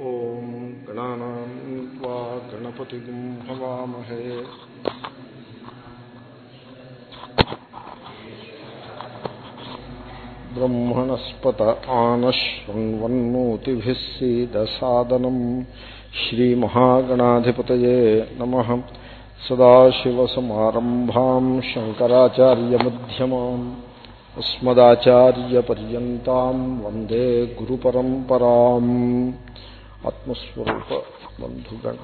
ॐ गणानां त्वा गणपतिं हवामहे ब्रह्मणस्पत आनश्वन्वन्नोतिभिः सीदसादनम् श्रीमहागणाधिपतये नमः सदाशिवसमारम्भाम् शङ्कराचार्यमध्यमाम् अस्मदाचार्यपर्यन्ताम् वन्दे गुरुपरम्पराम् ఆత్మస్వరూప బంధుగణ.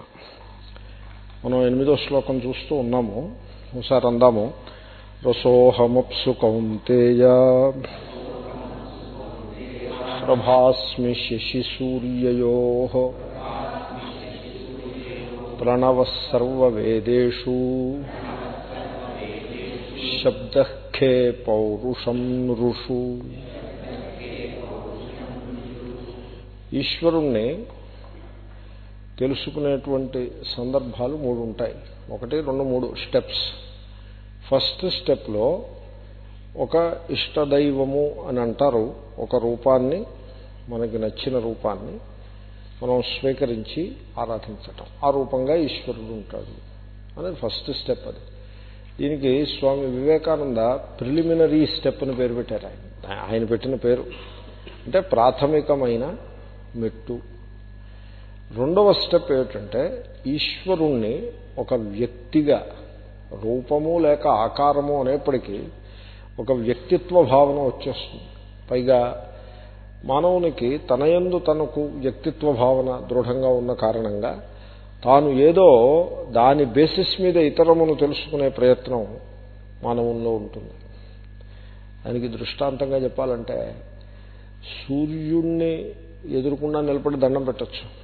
మనం ఎనిమిదో శ్లోకం చూస్తూ ఉన్నాము. ఒకసారి అందాము. రసోహమప్సు కౌంతేయ. ప్రభాస్మి శశిసూర్యయో ప్రణవసర్వేదేషు శబ్దఖే పౌరుషం నృషు. ఈశ్వరుణ్ణి తెలుసుకునేటువంటి సందర్భాలు మూడు ఉంటాయి. ఒకటి రెండు మూడు స్టెప్స్. ఫస్ట్ స్టెప్లో ఒక ఇష్టదైవము అని అంటారు ఒక రూపాన్ని మనకి నచ్చిన రూపాన్ని మనం స్వీకరించి ఆరాధించటం. ఆ రూపంగా ఈశ్వరుడు ఉంటాడు అనేది ఫస్ట్ స్టెప్ అది. దీనికి స్వామి వివేకానంద ప్రిలిమినరీ స్టెప్ అని పేరు పెట్టారు ఆయన. ఆయన పెట్టిన పేరు. అంటే ప్రాథమికమైన మెట్టు. రెండవ స్టెప్ ఏమిటంటే ఈశ్వరుణ్ణి ఒక వ్యక్తిగా రూపము లేక ఆకారము అనేప్పటికీ ఒక వ్యక్తిత్వ భావన వచ్చేస్తుంది. పైగా మానవునికి తనయందు తనకు వ్యక్తిత్వ భావన దృఢంగా ఉన్న కారణంగా తాను ఏదో దాని బేసిస్ మీద ఇతరమును తెలుసుకునే ప్రయత్నం మానవుల్లో ఉంటుంది. దానికి దృష్టాంతంగా చెప్పాలంటే సూర్యుణ్ణి ఎదురుకుండా నిలబడి దండం పెట్టచ్చు.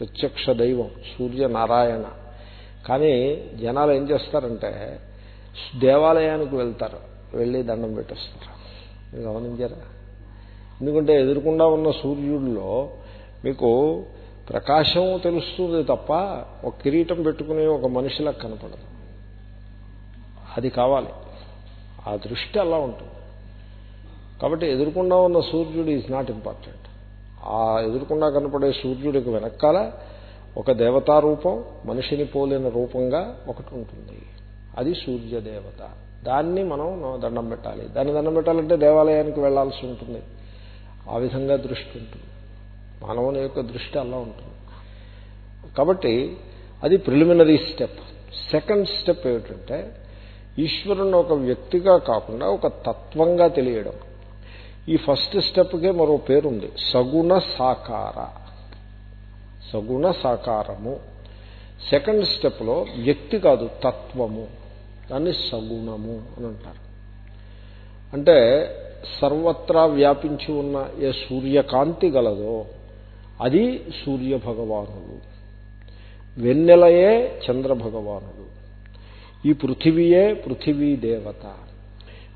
ప్రత్యక్ష దైవం సూర్య నారాయణ కానీ జనాలు ఏం చేస్తారంటే దేవాలయానికి వెళ్తారు. వెళ్ళి దండం పెట్టేస్తారు. మీరు గమనించారా? ఎందుకంటే ఎదురుకుండా ఉన్న సూర్యుడిలో మీకు ప్రకాశం తెలుస్తుంది తప్ప ఒక కిరీటం పెట్టుకునే ఒక మనిషిలా కనపడదు. అది కావాలి. ఆ దృష్టి అలా ఉంటుంది. కాబట్టి ఎదురుకుండా ఉన్న సూర్యుడు ఈజ్ నాట్ ఇంపార్టెంట్ ఆ ఎదురుకుండా కనపడే సూర్యుడికి వెనకాల ఒక దేవతారూపం మనిషిని పోలిన రూపంగా ఒకటి ఉంటుంది. అది సూర్యదేవత దాన్ని మనం దండం పెట్టాలి. దాన్ని దండం పెట్టాలంటే దేవాలయానికి వెళ్ళాల్సి ఉంటుంది. ఆ విధంగా దృష్టి ఉంటుంది. మానవుని యొక్క దృష్టి అలా ఉంటుంది. కాబట్టి అది ప్రిలిమినరీ స్టెప్. సెకండ్ స్టెప్ ఏమిటంటే ఈశ్వరుని ఒక వ్యక్తిగా కాకుండా ఒక తత్వంగా తెలియడం. ఈ ఫస్ట్ స్టెప్కే మరో పేరుంది. సగుణ సాకార. సగుణ సాకారము. సెకండ్ స్టెప్లో వ్యక్తి కాదు తత్వము. దాన్ని సగుణము అని అంటారు. అంటే సర్వత్రా వ్యాపించి ఉన్న ఏ సూర్యకాంతి గలదో అది సూర్య భగవానుడు. వెన్నెలయే చంద్రభగవానుడు ఈ పృథివీయే పృథివీ దేవత.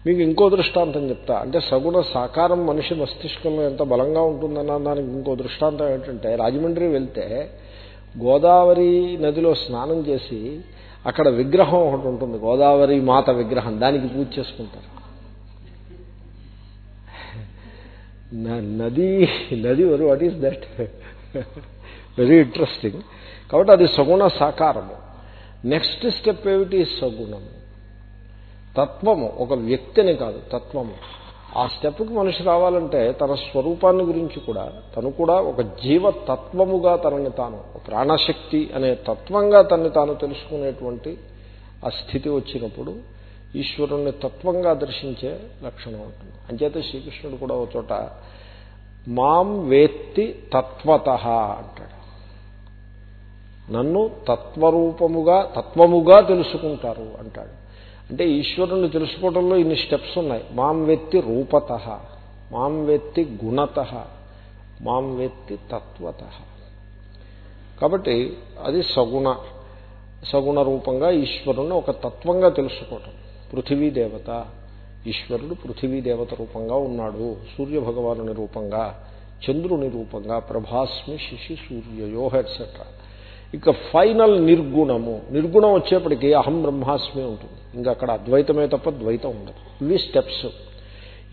మీకు ఇంకో దృష్టాంతం చెప్తా. అంటే సగుణ సాకారం మనిషి మస్తిష్కంలో ఎంత బలంగా ఉంటుందన్న దానికి ఇంకో దృష్టాంతం ఏంటంటే రాజమండ్రి వెళ్తే గోదావరి నదిలో స్నానం చేసి అక్కడ విగ్రహం ఒకటి ఉంటుంది. గోదావరి మాత విగ్రహం. దానికి పూజ చేసుకుంటారు. నది నది వరు what is that very interesting కాబట్టి అది సగుణ సాకారము. నెక్స్ట్ స్టెప్ ఏమిటి? సగుణము తత్వము ఒక వ్యక్తిని కాదు తత్వము. ఆ స్టెప్కి మనిషి రావాలంటే తన స్వరూపాన్ని గురించి కూడా తను కూడా ఒక జీవతత్వముగా తనని తాను ప్రాణశక్తి అనే తత్వంగా తనని తాను తెలుసుకునేటువంటి ఆ స్థితి వచ్చినప్పుడు ఈశ్వరుణ్ణి తత్వంగా దర్శించే లక్షణం ఉంటుంది. అంచేత శ్రీకృష్ణుడు కూడా ఒక చోట మాం వేత్తి తత్వత అంటాడు. నన్ను తత్వరూపముగా తత్వముగా తెలుసుకుంటారు అంటాడు. అంటే ఈశ్వరుని తెలుసుకోవడంలో ఇన్ని స్టెప్స్ ఉన్నాయి. మాం వెత్తి రూపత మాం వెత్తి గుణత మాం వెత్తి తత్వత. కాబట్టి అది సగుణ సగుణ రూపంగా ఈశ్వరుని ఒక తత్వంగా తెలుసుకోవటం. పృథివీ దేవత ఈశ్వరుడు పృథివీ దేవత రూపంగా ఉన్నాడు సూర్య భగవానుని రూపంగా చంద్రుని రూపంగా ప్రభాస్మి శిశి సూర్యయో ఎట్సెట్రా ఇక ఫైనల్ నిర్గుణము. నిర్గుణం వచ్చేప్పటికీ అహం బ్రహ్మాస్మి ఉంటుంది. ఇంకా అక్కడ అద్వైతమే తప్ప ద్వైతం ఉండదు. ఇవి స్టెప్స్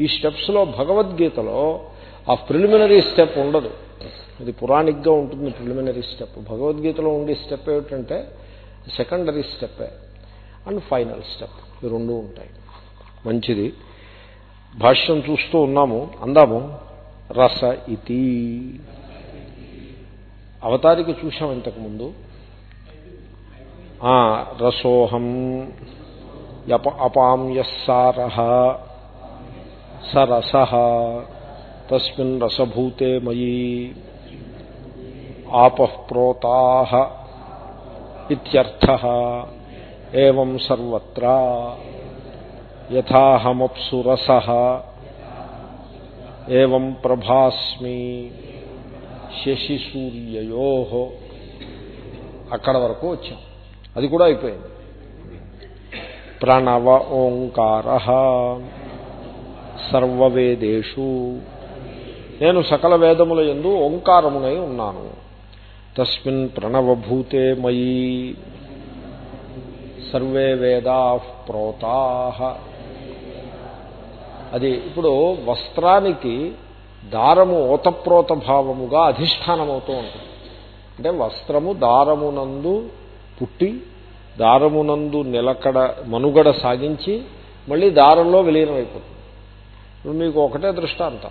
ఈ స్టెప్స్లో భగవద్గీతలో ఆ ప్రిలిమినరీ స్టెప్ ఉండదు. అది పురాణిక్గా ఉంటుంది ప్రిలిమినరీ స్టెప్ భగవద్గీతలో ఉండే స్టెప్ ఏమిటంటే సెకండరీ స్టెప్పే అండ్ ఫైనల్ స్టెప్ ఈ రెండూ ఉంటాయి. మంచిది. భాష్యం చూస్తూ ఉన్నాము. అందాము. రస ఇతి. అవతారిక చూసాం ఇంతకుముందు ఆ, రసోహం యప అపాంయస్సార సరస తస్మిన్ రసభూతే మయి ఆపః ప్రోతా ఇత్యర్థ ఏం సర్వత్రా యథాహమప్సు రస ఏం ప్రభాస్మి శశి సూర్యయోహో అక్కడ వరకు వచ్చాం. అది కూడా అయిపోయింది. ప్రణవ ఓంకార. సర్వవేదేషు. నేను సకల వేదముల ఎందు ఓంకారమునై ఉన్నాను. తస్మిన్ ప్రణవభూతే మయి. సర్వే వేదా ప్రోతా. అది ఇప్పుడు వస్త్రానికి దారము ఓతప్రోత భావముగా అధిష్టానమవుతూ ఉంటుంది. అంటే వస్త్రము దారమునందు పుట్టి దారమునందు నిలకడ మనుగడ సాగించి మళ్ళీ దారంలో విలీనమైపోతుంది. ఇప్పుడు మీకు ఒకటే దృష్టాంతం.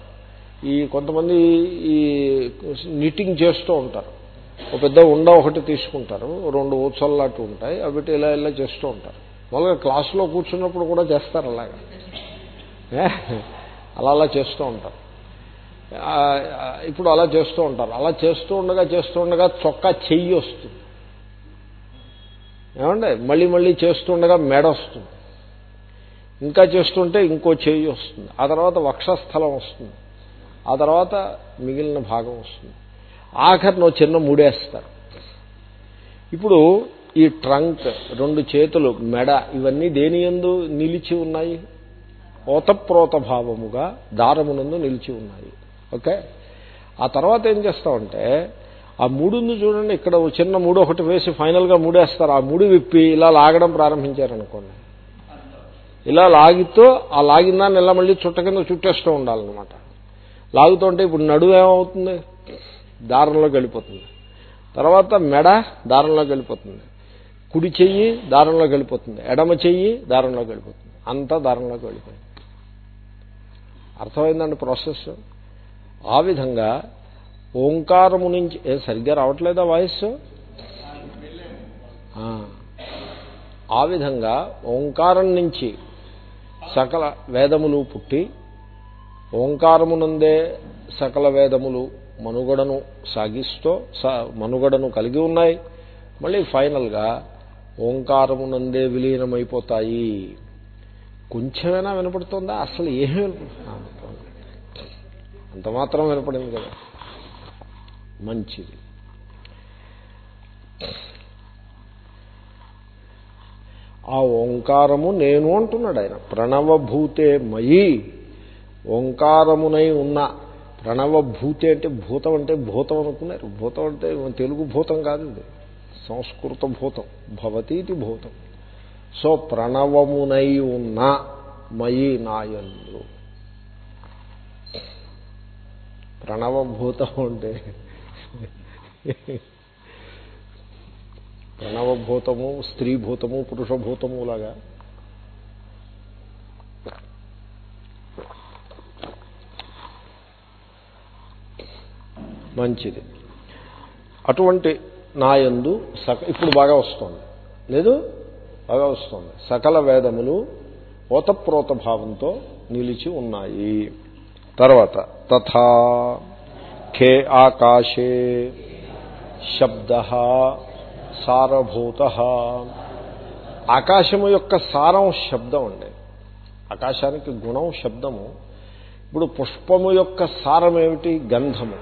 ఈ కొంతమంది ఈ నిట్టింగ్ చేస్తూ ఉంటారు. ఒక పెద్ద ఉండ ఒకటి తీసుకుంటారు. రెండు ఊచల్లాంటి ఉంటాయి. అవి ఇలా ఇలా చేస్తూ ఉంటారు. మామూలుగా క్లాసులో కూర్చున్నప్పుడు కూడా చేస్తారు అలాగా. అలా అలా చేస్తూ ఉంటారు. ఇప్పుడు అలా చేస్తూ ఉంటారు. అలా చేస్తూ ఉండగా చేస్తూ ఉండగా చొక్కా చెయ్యి వస్తుంది. ఏమండి? మళ్ళీ మళ్ళీ చేస్తుండగా మెడ వస్తుంది. ఇంకా చేస్తుంటే ఇంకో చెయ్యి వస్తుంది. ఆ తర్వాత వక్షస్థలం వస్తుంది. ఆ తర్వాత మిగిలిన భాగం వస్తుంది. ఆఖరిని చిన్న ముడేస్తారు. ఇప్పుడు ఈ ట్రంక్ రెండు చేతులు మెడ ఇవన్నీ దేని ఎందు నిలిచి ఉన్నాయి? ఓతప్రోత భావముగా దారమునందు నిలిచి ఉన్నాయి. ఓకే? ఆ తర్వాత ఏం చేస్తామంటే ఆ మూడుంది చూడండి ఇక్కడ చిన్న మూడు ఒకటి వేసి ఫైనల్గా మూడేస్తారు. ఆ మూడు విప్పి ఇలా లాగడం ప్రారంభించారనుకోండి. ఇలా లాగితో ఆ లాగిన దాన్ని ఇలా మళ్ళీ చుట్ట కింద చుట్టేస్తూ ఉండాలన్నమాట. లాగుతుంటే ఇప్పుడు నడువు ఏమవుతుంది? దారంలోకి వెళ్ళిపోతుంది తర్వాత మెడ దారంలోకి వెళ్ళిపోతుంది కుడి చెయ్యి దారంలోకి వెళ్ళిపోతుంది ఎడమ చెయ్యి దారంలోకి వెళ్ళిపోతుంది అంతా దారంలోకి వెళ్ళిపోయింది అర్థమైందండి ప్రాసెస్? ఆ విధంగా ఓంకారము నుంచి ఏ సరిగ్గా రావట్లేదా వాయిస్? ఆ. విధంగా ఓంకారం నుంచి సకల వేదములు పుట్టి ఓంకారమునందే సకల వేదములు మనుగడను సాగిస్తూ స- మనుగడను కలిగి ఉన్నాయి. మళ్ళీ ఫైనల్గా ఓంకారమునందే విలీనమైపోతాయి. కొంచెమైనా వినపడుతుందా? అసలు ఏమీ వినపడుతుంది? అంత మాత్రం వినపడింది కదా. మంచిది. ఆ ఓంకారము నేను అంటున్నాడు ఆయన. ప్రణవభూతే మయి. ఓంకారమునై ఉన్న ప్రణవభూతి అంటే భూతం అంటే భూతం అనుకున్నారు. భూతం అంటే తెలుగు భూతం కాదు ఇది. సంస్కృత భూతం. భవతీతి భూతం. సో ప్రణవమునై ఉన్న మయి నాయందు. ప్రణవభూతం అంటే ప్రణవభూతము స్త్రీభూతము పురుషభూతము లాగా. మంచిది. అటువంటి నాయందు సక ఇప్పుడు బాగా వస్తుంది. లేదు? బాగా వస్తుంది. సకల వేదములు ఓతప్రోత భావంతో నిలిచి ఉన్నాయి. తర్వాత తథా ఖే ఆకాశే శబ్ద సారభూత. ఆకాశము యొక్క సారం శబ్దం అండి. ఆకాశానికి గుణం శబ్దము. ఇప్పుడు పుష్పము యొక్క సారం ఏమిటి గంధము.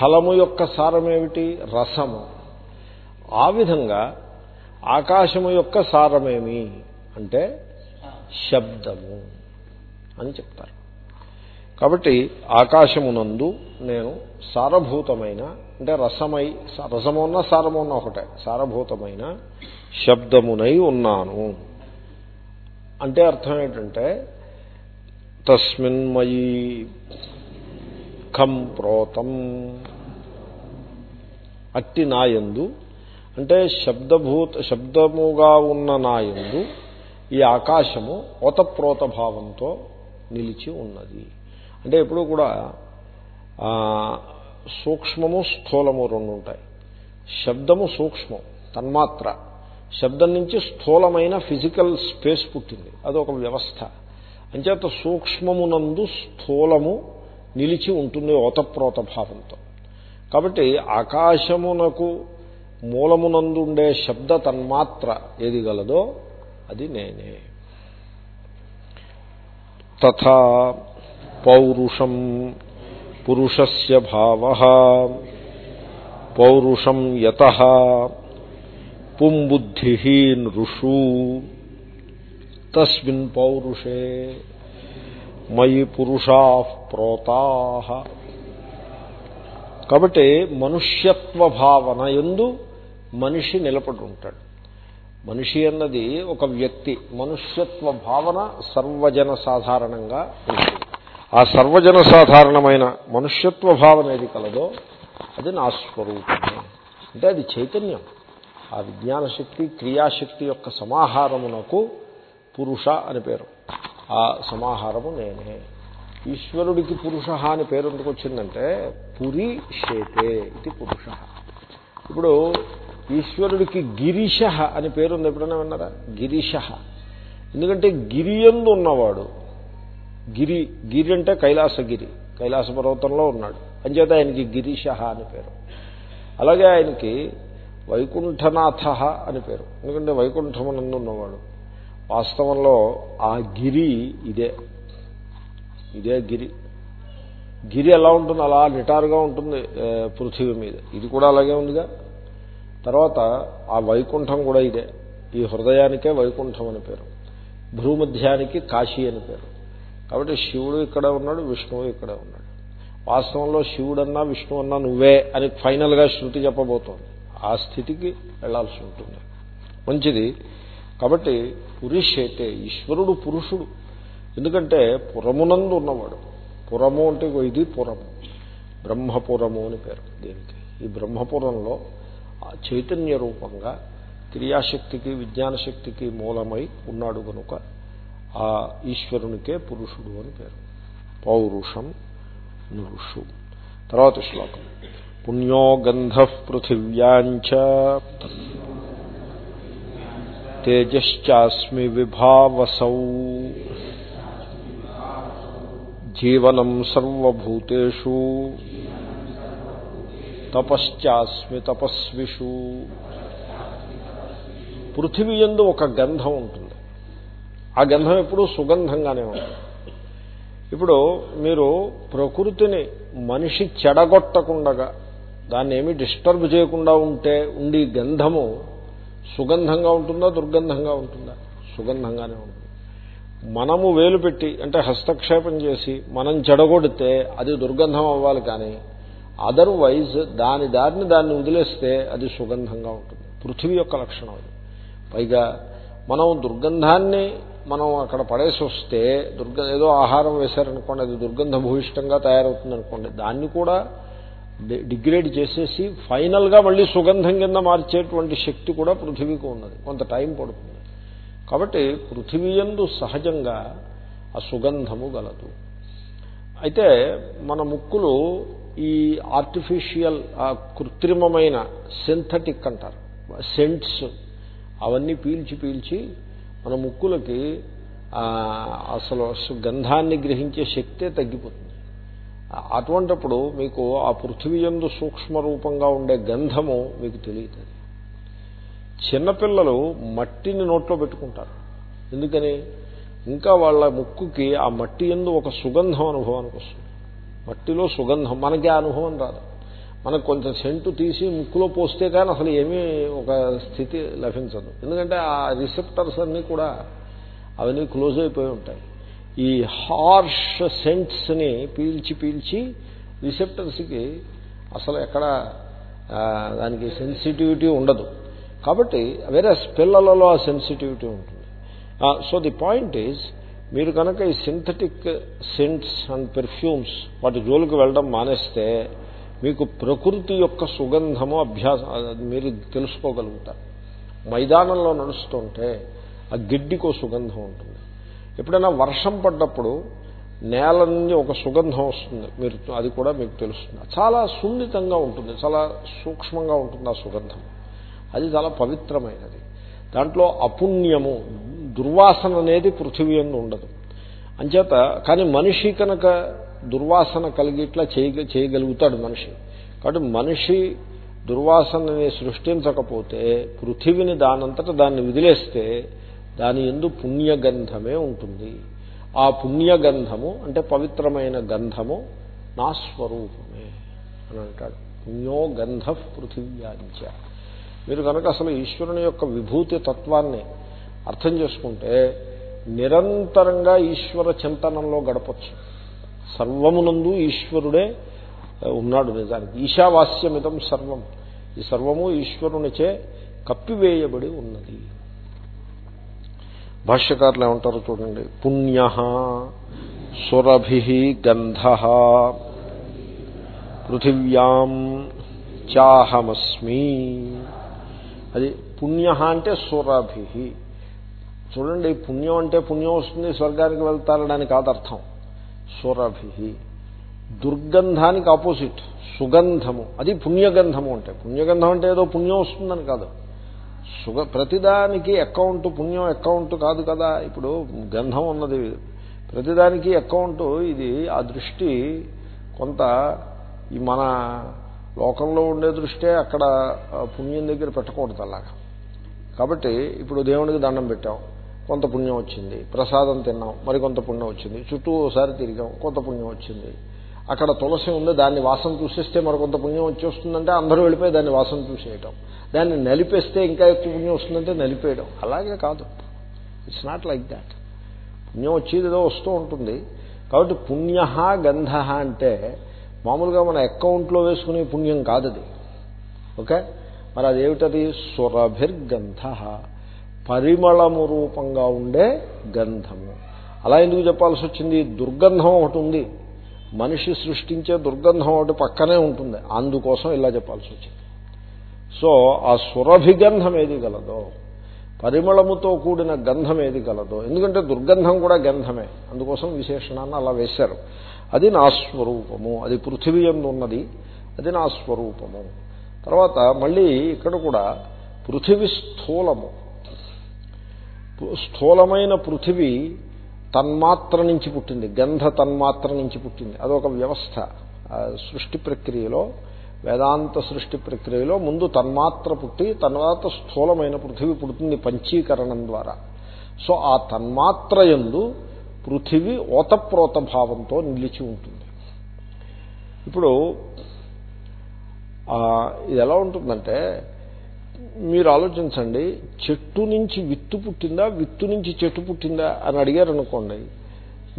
ఫలము యొక్క సారం ఏమిటి రసము. ఆ విధంగా ఆకాశము యొక్క సారమేమి? అంటే శబ్దము అని చెప్తారు. కాబట్టి ఆకాశమునందు నేను సారభూతమైన అంటే రసమై రసమున్న సారమున్న ఒకటే సారభూతమైన శబ్దమునై ఉన్నాను. అంటే అర్థం ఏంటంటే తస్మిన్మయీ ఖం ప్రోతం. అట్టి నాయందు అంటే శబ్దభూత శబ్దముగా ఉన్న నాయందు ఈ ఆకాశము ఓతప్రోత భావంతో నిలిచి ఉన్నది. అంటే ఎప్పుడు కూడా సూక్ష్మము స్థూలము రెండు ఉంటాయి. శబ్దము సూక్ష్మం తన్మాత్ర. శబ్దం నుంచి స్థూలమైన ఫిజికల్ స్పేస్ పుట్టింది. అదొక వ్యవస్థ. అంచేత సూక్ష్మమునందు స్థూలము నిలిచి ఉంటుంది ఓతప్రోత భావంతో. కాబట్టి ఆకాశమునకు మూలమునందుండే శబ్ద తన్మాత్ర ఏది గలదో అది నేనే. తథా పౌరుషం పురుషస్య భావ పౌరుషం యత పుంబుద్ధి నృషు తస్మిన్ పౌరుషే మయి పురుషా ప్రోతా. కాబట్టి మనుష్యత్వ భావన ఎందు మనిషి నిలబడి ఉంటాడు మనిషి అన్నది ఒక వ్యక్తి మనుష్యత్వ భావన సర్వజన సాధారణంగా ఉంటుంది. ఆ సర్వజన సాధారణమైన మనుష్యత్వ భావన ఏది కలదో అది నా స్వరూపమే. అంటే అది చైతన్యం. ఆ విజ్ఞాన శక్తి క్రియాశక్తి యొక్క సమాహారమునకు పురుష అని పేరు. ఆ సమాహారము నేనే. ఈశ్వరుడికి పురుష అని పేరు ఎందుకు వచ్చిందంటే పురి శేతే ఇది పురుష ఇప్పుడు ఈశ్వరుడికి గిరిశ అని పేరుంది ఎప్పుడైనా విన్నారా? గిరిశ ఎందుకంటే గిరియందు ఉన్నవాడు గిరి గిరి అంటే కైలాసగిరి. కైలాస పర్వతంలో ఉన్నాడు. అంచేత ఆయనకి గిరీశ అని పేరు. అలాగే ఆయనకి వైకుంఠనాథ అని పేరు. ఎందుకంటే వైకుంఠమునందు ఉన్నవాడు. వాస్తవంలో ఆ గిరి ఇదే. ఇదే గిరి. గిరి ఎలా ఉంటుంది అలా నిటారుగా ఉంటుంది పృథివీ మీద. ఇది కూడా అలాగే ఉందిగా. తర్వాత ఆ వైకుంఠం కూడా ఇదే. ఈ హృదయానికే వైకుంఠం అని పేరు. భూమధ్యానికి కాశీ అని పేరు. కాబట్టి శివుడు ఇక్కడే ఉన్నాడు విష్ణువు ఇక్కడే ఉన్నాడు. వాస్తవంలో శివుడన్నా విష్ణు అన్నా నువ్వే అని ఫైనల్గా శృతి చెప్పబోతోంది. ఆ స్థితికి వెళ్ళాల్సి ఉంటుంది. మంచిది. కాబట్టి పురుషేతే ఈశ్వరుడు పురుషుడు. ఎందుకంటే పురమునందు ఉన్నవాడు. పురము అంటే ఇది పురము. బ్రహ్మపురము అని పేరు దీనికి. ఈ బ్రహ్మపురంలో చైతన్య రూపంగా క్రియాశక్తికి విజ్ఞానశక్తికి మూలమై ఉన్నాడు కనుక ఆ ఈశ్వరునికే పురుషుడు అని పేరు పౌరుషం నృషు తర్వాత శ్లోకం పుణ్యో గంధ పృథివ్యాంచ తేజశ్చాస్మి విభావసౌ జీవనం సర్వభూతేషు తపశ్చాస్మి తపస్విషు పృథివీ ఎందు ఒక గంధం ఉంటుంది ఆ గంధం ఎప్పుడూ సుగంధంగానే ఉంటుంది. ఇప్పుడు మీరు ప్రకృతిని మనిషి చెడగొట్టకుండగా దాన్ని ఏమి డిస్టర్బ్ చేయకుండా ఉంటే ఉండి గంధము సుగంధంగా ఉంటుందా దుర్గంధంగా ఉంటుందా? సుగంధంగానే ఉంటుంది. మనము వేలు పెట్టి అంటే హస్తక్షేపం చేసి మనం చెడగొడితే అది దుర్గంధం అవ్వాలి కానీ అదర్వైజ్ దాని దారిని దాన్ని వదిలేస్తే అది సుగంధంగా ఉంటుంది. పృథివీ యొక్క లక్షణం అది. పైగా మనం దుర్గంధాన్ని మనం అక్కడ పడేసి వస్తే దుర్గ ఏదో ఆహారం వేశారనుకోండి అది దుర్గంధ భూయిష్టంగా తయారవుతుంది అనుకోండి దాన్ని కూడా డిగ్రేడ్ చేసేసి ఫైనల్గా మళ్ళీ సుగంధం కింద మార్చేటువంటి శక్తి కూడా పృథివీకి ఉన్నది. కొంత టైం పడుతుంది. కాబట్టి పృథివీయందు సహజంగా ఆ సుగంధము గలదు. అయితే మన ముక్కులు ఈ ఆర్టిఫిషియల్ కృత్రిమమైన సింథటిక్ అంటారు సెంట్స్ అవన్నీ పీల్చి పీల్చి మన ముక్కులకి అసలు గంధాన్ని గ్రహించే శక్తే తగ్గిపోతుంది. అటువంటప్పుడు మీకు ఆ పృథివీ ఎందు సూక్ష్మ రూపంగా ఉండే గంధము మీకు తెలియదు చిన్నపిల్లలు మట్టిని నోట్లో పెట్టుకుంటారు. ఎందుకని? ఇంకా వాళ్ళ ముక్కుకి ఆ మట్టి ఎందు ఒక సుగంధం అనుభవానికి వస్తుంది. మట్టిలో సుగంధం మనకి ఆ అనుభవం రాదు. మనకు కొంచెం సెంటు తీసి ముక్కులో పోస్తే కానీ అసలు ఏమీ ఒక స్థితి లభించదు. ఎందుకంటే ఆ రిసెప్టర్స్ అన్నీ కూడా అవన్నీ క్లోజ్ అయిపోయి ఉంటాయి. ఈ హార్ష్ సెంట్స్ని పీల్చి పీల్చి రిసెప్టర్స్కి అసలు ఎక్కడ దానికి సెన్సిటివిటీ ఉండదు. కాబట్టి వేరే పిల్లలలో ఆ సెన్సిటివిటీ ఉంటుంది. సో ది పాయింట్ ఈజ్ మీరు కనుక ఈ సింథటిక్ సెంట్స్ అండ్ పెర్ఫ్యూమ్స్ వాటి జోలికి వెళ్ళడం మానేస్తే మీకు ప్రకృతి యొక్క సుగంధము అభ్యాసం అది మీరు తెలుసుకోగలుగుతారు. మైదానంలో నడుస్తుంటే ఆ గిడ్డికో సుగంధం ఉంటుంది. ఎప్పుడైనా వర్షం పడ్డప్పుడు నేల నుండి ఒక సుగంధం వస్తుంది. మీరు అది కూడా మీకు తెలుస్తుంది. చాలా సున్నితంగా ఉంటుంది చాలా సూక్ష్మంగా ఉంటుంది ఆ సుగంధం. అది చాలా పవిత్రమైనది. దాంట్లో అపుణ్యము దుర్వాసన అనేది పృథివీ ఎందు ఉండదు. అంచేత కానీ మనిషి కనుక దుర్వాసన కలిగి ఇట్లా చేయ చేయగలుగుతాడు మనిషి. కాబట్టి మనిషి దుర్వాసనని సృష్టించకపోతే పృథివిని దానంతట దాన్ని విదిలేస్తే దాని ఎందు పుణ్యగంధమే ఉంటుంది. ఆ పుణ్యగంధము అంటే పవిత్రమైన గంధము నా స్వరూపమే అని అంటాడు. పుణ్యో గంధ పృథివ్యాంచ మీరు కనుక అసలు ఈశ్వరుని యొక్క విభూతి తత్వాన్ని అర్థం చేసుకుంటే నిరంతరంగా ఈశ్వర చింతనంలో గడపచ్చు. సర్వమునందు ఈశ్వరుడే ఉన్నాడు నిజానికి. ఈశావాస్యమిదం సర్వం. ఈ సర్వము ఈశ్వరునిచే కప్పివేయబడి ఉన్నది. భాష్యకారులు ఏమంటారు చూడండి. పుణ్య సురభి గంధ పృథివ్యాం చాహమస్మి. అది పుణ్య అంటే సురభి. చూడండి పుణ్యం అంటే పుణ్యం వస్తుంది స్వర్గానికి వెళ్తారని కాదు అర్థం సురభి. దుర్గంధానికి ఆపోజిట్ సుగంధము. అది పుణ్యగంధము అంటే. పుణ్యగంధం అంటే ఏదో పుణ్యం వస్తుందని కాదు. సుగ ప్రతిదానికి అకౌంట్ పుణ్యం అకౌంట్ కాదు కదా. ఇప్పుడు గంధం ఉన్నది. ప్రతిదానికి అకౌంట్ ఇది ఆ దృష్టి కొంత ఈ మన లోకంలో ఉండే దృష్టే అక్కడ పుణ్యం దగ్గర పెట్టకూడదు అలాగా. కాబట్టి ఇప్పుడు దేవుడికి దండం పెట్టాం. కొంత పుణ్యం వచ్చింది. ప్రసాదం తిన్నాం మరి కొంత పుణ్యం వచ్చింది. చుట్టూ ఒకసారి తిరిగాం కొంత పుణ్యం వచ్చింది. అక్కడ తులసి ఉంది దాన్ని వాసన చూసేస్తే మరికొంత పుణ్యం వచ్చేస్తుందంటే అందరూ వెళ్ళిపోయి దాన్ని వాసన చూసేయటం. దాన్ని నలిపేస్తే ఇంకా ఎక్కువ పుణ్యం వస్తుందంటే నలిపేయడం. అలాగే కాదు. ఇట్స్ నాట్ లైక్ దాట్ పుణ్యం వచ్చేది ఏదో వస్తూ ఉంటుంది. కాబట్టి పుణ్య గంధ అంటే మామూలుగా మన అకౌంట్లో వేసుకునే పుణ్యం కాదు అది ఓకే? మరి అదేమిటది? సురభిర్గంధ పరిమళము రూపంగా ఉండే గంధము. అలా ఎందుకు చెప్పాల్సి వచ్చింది? దుర్గంధం ఒకటి ఉంది. మనిషి సృష్టించే దుర్గంధం ఒకటి పక్కనే ఉంటుంది. అందుకోసం ఇలా చెప్పాల్సి వచ్చింది. సో ఆ సురభిగంధం ఏది గలదో పరిమళముతో కూడిన గంధం ఏది గలదో ఎందుకంటే దుర్గంధం కూడా గంధమే అందుకోసం విశేషణాన్ని అలా వేశారు. అది నా స్వరూపము. అది పృథివీ ఎందు ఉన్నది. అది నా స్వరూపము. తర్వాత మళ్ళీ ఇక్కడ కూడా పృథివీ స్థూలము. స్థూలమైన పృథివీ తన్మాత్ర నుంచి పుట్టింది గంధ తన్మాత్ర నుంచి పుట్టింది. అదొక వ్యవస్థ. సృష్టి ప్రక్రియలో వేదాంత సృష్టి ప్రక్రియలో ముందు తన్మాత్ర పుట్టి తర్వాత స్థూలమైన పృథివీ పుడుతుంది పంచీకరణం ద్వారా. సో ఆ తన్మాత్ర ఎందు పృథివీ ఓతప్రోత భావంతో నిలిచి ఉంటుంది. ఇప్పుడు ఇది ఎలా ఉంటుందంటే మీరు ఆలోచించండి చెట్టు నుంచి విత్తు పుట్టిందా విత్తు నుంచి చెట్టు పుట్టిందా అని అడిగారు అనుకోండి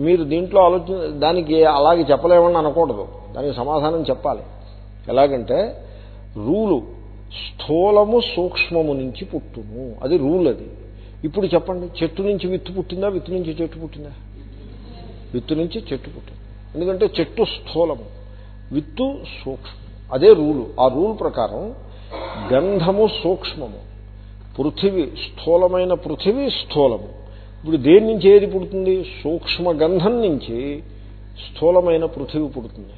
మీరు దీంట్లో ఆలోచన దానికి అలాగే చెప్పలేమని అనకూడదు దానికి సమాధానం చెప్పాలి. ఎలాగంటే రూలు స్థూలము సూక్ష్మము నుంచి పుట్టును అది రూల్ అది. ఇప్పుడు చెప్పండి చెట్టు నుంచి విత్తు పుట్టిందా విత్తు నుంచి చెట్టు పుట్టిందా? విత్తు నుంచి చెట్టు పుట్టింది. ఎందుకంటే చెట్టు స్థూలము విత్తు సూక్ష్మం అదే రూలు. ఆ రూల్ ప్రకారం గంధము సూక్ష్మము. పృథివీ స్థూలమైన పృథివీ స్థూలము. ఇప్పుడు దేని నుంచి ఏది పుడుతుంది? సూక్ష్మ గంధం నుంచి స్థూలమైన పృథివీ పుడుతుంది.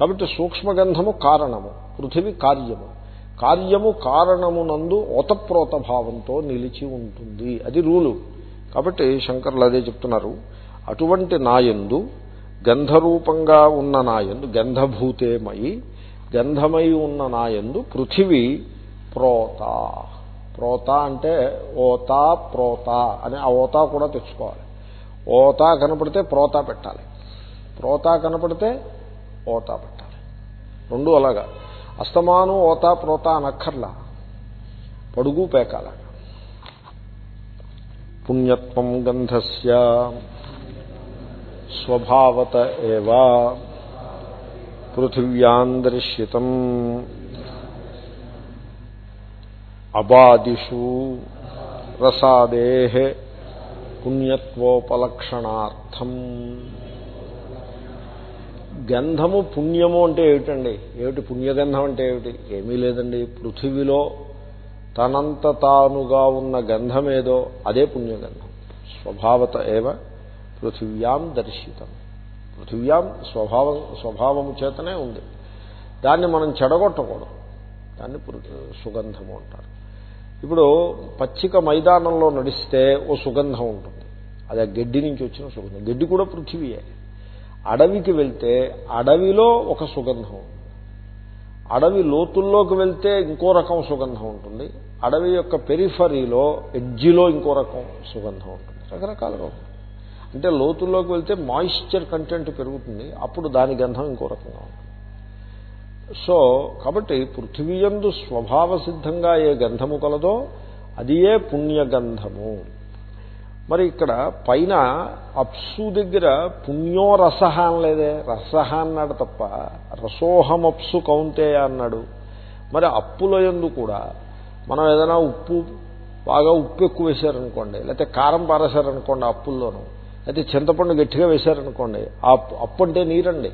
కాబట్టి సూక్ష్మగంధము కారణము పృథివీ కార్యము. కార్యము కారణమునందు ఓతప్రోత భావంతో నిలిచి ఉంటుంది. అది రూలు. కాబట్టి శంకర్లు అదే చెప్తున్నారు. అటువంటి నాయందు గంధరూపంగా ఉన్న నాయందు గంధభూతేమయి గంధమై ఉన్న నాయందు పృథివీ ప్రోత. ప్రోత అంటే ఓత ప్రోత అని ఆ ఓత కూడా తెచ్చుకోవాలి. ఓత కనపడితే ప్రోత పెట్టాలి. ప్రోత కనపడితే ఓత పెట్టాలి. రెండు అలాగా. అస్తమానం ఓత ప్రోత అనక్కర్లా. పడుగు పేకాల. పుణ్యత్వం గంధస్య. స్వభావత ఏవా. పృథివ్యాం దృశ్యితం అబాదిషు రసాదే పుణ్యత్వోపలక్షణార్థం. గంధము పుణ్యము అంటే ఏమిటండి? ఏమిటి పుణ్యగంధం అంటే ఏమిటి? ఏమీ లేదండి. పృథివీలో తనంత తానుగా ఉన్న గంధమేదో అదే పుణ్యగంధం. స్వభావత ఏవ? పృథివ్యాం దర్శితం. పృథివ్యాం స్వభావం స్వభావము చేతనే ఉంది. దాన్ని మనం చెడగొట్టకూడదు. దాన్ని సుగంధము అంటారు. ఇప్పుడు పచ్చిక మైదానంలో నడిస్తే ఓ సుగంధం ఉంటుంది. అది ఆ గడ్డి నుంచి వచ్చిన సుగంధం. గడ్డి కూడా పృథివీయే. అడవికి వెళ్తే అడవిలో ఒక సుగంధం ఉంటుంది. అడవి లోతుల్లోకి వెళ్తే ఇంకో రకం సుగంధం ఉంటుంది. అడవి యొక్క పెరిఫరీలో ఎడ్జిలో ఇంకో రకం సుగంధం ఉంటుంది. రకరకాలుగా ఉంటుంది. అంటే లోతుల్లోకి వెళ్తే మాయిశ్చర్ కంటెంట్ పెరుగుతుంది. అప్పుడు దాని గంధం ఇంకో రకంగా ఉంటుంది. సో కాబట్టి పృథివీయందు స్వభావ సిద్ధంగా ఏ గంధము కలదో అది ఏ పుణ్యగంధము. మరి ఇక్కడ పైన అప్సు దగ్గర పుణ్యో రసహ అనలేదే. రసహ అన్నాడు తప్ప రసోహమప్సు కౌంతేయ అన్నాడు. మరి అప్పుల ఎందు కూడా మనం ఏదైనా ఉప్పు బాగా ఉప్పు ఎక్కువ వేశారనుకోండి లేకపోతే కారం పారేశారనుకోండి అప్పుల్లోనూ లేకపోతే చింతపండు గట్టిగా వేశారనుకోండి ఆ అప్పు అంటే నీరండి.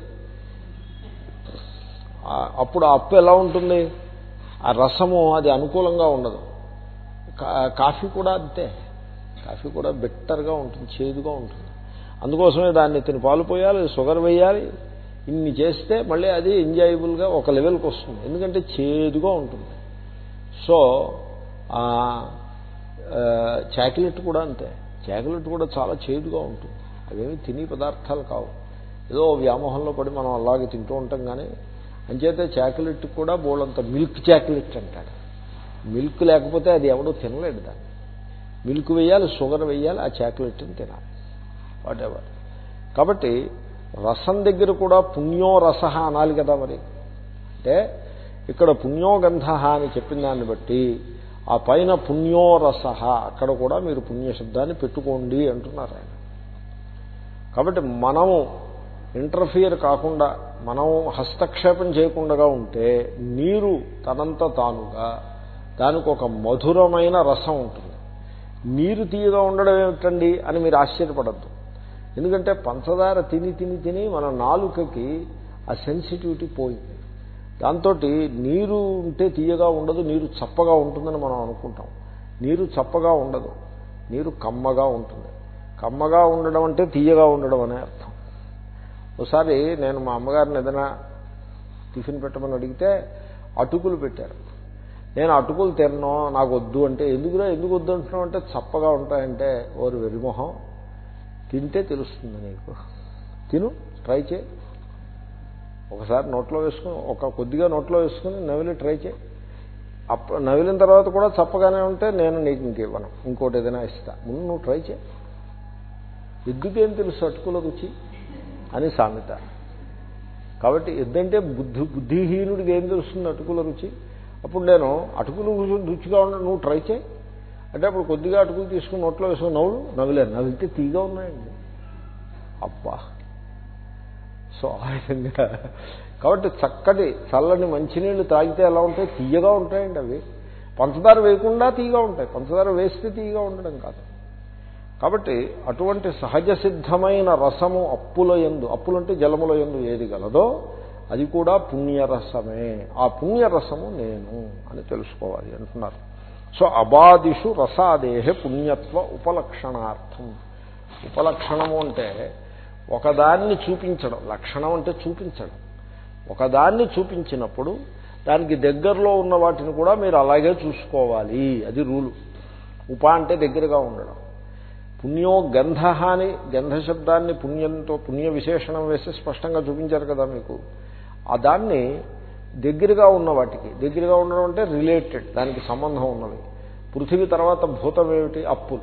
అప్పుడు ఆ అప్పు ఎలా ఉంటుంది? ఆ రసము అది అనుకూలంగా ఉండదు. కాఫీ కూడా అంతే. కాఫీ కూడా బెట్టర్గా ఉంటుంది చేదుగా ఉంటుంది. అందుకోసమే దాన్ని తిని పాలు పోయాలి షుగర్ వేయాలి ఇన్ని చేస్తే మళ్ళీ అది ఎంజాయబుల్గా ఒక లెవెల్కి వస్తుంది. ఎందుకంటే చేదుగా ఉంటుంది. సో చాక్లెట్ కూడా అంతే. చాక్లెట్ కూడా చాలా చేదుగా ఉంటుంది. అవేమి తినే పదార్థాలు కావు. ఏదో వ్యామోహంలో పడి మనం అలాగే తింటూ ఉంటాం కానీ అంచేతే చాకలెట్ కూడా బోళ్ళంత మిల్క్ చాక్లెట్ అంటాడు. మిల్క్ లేకపోతే అది ఎవడో తినలేడు దాన్ని. మిల్క్ వేయాలి షుగర్ వేయాలి ఆ చాకలెట్ని తినాలి. వాట్ ఎవర్ కాబట్టి రసం దగ్గర కూడా పుణ్యో రస అనాలి కదా మరి. అంటే ఇక్కడ పుణ్యోగంధ అని చెప్పిన దాన్ని బట్టి ఆ పైన పుణ్యో రస అక్కడ కూడా మీరు పుణ్యశబ్దాన్ని పెట్టుకోండి అంటున్నారు ఆయన. కాబట్టి మనము ఇంటర్ఫియర్ కాకుండా మనం హస్తక్షేపం చేయకుండా ఉంటే నీరు తనంత తానుగా దానికి ఒక మధురమైన రసం ఉంటుంది. నీరు తీయగా ఉండడం ఏమిటండి అని మీరు ఆశ్చర్యపడద్దు. ఎందుకంటే పంచదార తిని తిని తిని మన నాలుకకి ఆ సెన్సిటివిటీ పోయింది. దాంతో నీరు ఉంటే తీయగా ఉండదు నీరు చప్పగా ఉంటుందని మనం అనుకుంటాం. నీరు చప్పగా ఉండదు నీరు కమ్మగా ఉంటుంది. కమ్మగా ఉండడం అంటే తీయగా ఉండడం అనే అర్థం. ఒకసారి నేను మా అమ్మగారిని ఏదైనా టిఫిన్ పెట్టమని అడిగితే అటుకులు పెట్టారు. నేను అటుకులు తిన్నాను నాకు వద్దు అంటే ఎందుకురా ఎందుకు వద్దు అంటున్నావు అంటే చప్పగా ఉంటాయంటే ఓరు వెరిమొహం తింటే తెలుస్తుంది నీకు. తిను ట్రై చేయి. ఒకసారి నోట్లో వేసుకుని ఒక కొద్దిగా నోట్లో వేసుకుని నవిలి ట్రై చేయి. అప్పుడు నవిలిన తర్వాత కూడా చప్పగానే ఉంటే నేను నీకు ఇంకివ్వను ఇంకోటి ఏదైనా ఇస్తా. ముందు నువ్వు ట్రై చేయి. ఎందుకేం తెలుసు అటుకుల రుచి? అని సామెత. కాబట్టి ఎద్దంటే బుద్ధి బుద్ధిహీనుడికి ఏం తెలుస్తుంది అటుకుల రుచి? అప్పుడు నేను అటుకులు రుచిగా ఉండ నువ్వు ట్రై చేయి. అంటే అప్పుడు కొద్దిగా అటుకులు తీసుకుని నోట్లో వేసుకుని నవ్వులు నవ్వులేను. నవ్వితే తీగా ఉన్నాయండి. అబ్బా! సో ఆ విధంగా. కాబట్టి చక్కటి చల్లని మంచినీళ్ళు తాగితే ఎలా ఉంటాయి? తీయగా ఉంటాయండి అవి. పంచదార వేయకుండా తీయగా ఉంటాయి. పంచదార వేస్తే తీయగా ఉండడం కాదు. కాబట్టి అటువంటి సహజ సిద్ధమైన రసము అప్పుల ఎందు అప్పులంటే జలముల ఎందు ఏది గలదో అది కూడా పుణ్యరసమే. ఆ పుణ్యరసము నేను అని తెలుసుకోవాలి అంటున్నారు. సో అబాదిషు రసాదేహ పుణ్యత్వ ఉపలక్షణార్థం. ఉపలక్షణము అంటే ఒకదాన్ని చూపించడం. లక్షణం అంటే చూపించడం. ఒకదాన్ని చూపించినప్పుడు దానికి దగ్గరలో ఉన్న వాటిని కూడా మీరు అలాగే చూసుకోవాలి. అది రూలు. ఉప అంటే దగ్గరగా ఉండడం. పుణ్యో గంధ అని గంధ శబ్దాన్ని పుణ్యంతో పుణ్య విశేషణం వేసి స్పష్టంగా చూపించారు కదా మీకు. ఆ దాన్ని దగ్గరగా ఉన్న వాటికి దగ్గరగా ఉండడం అంటే రిలేటెడ్ దానికి సంబంధం ఉన్నవి. పృథివీ తర్వాత భూతం ఏమిటి? అప్పులు.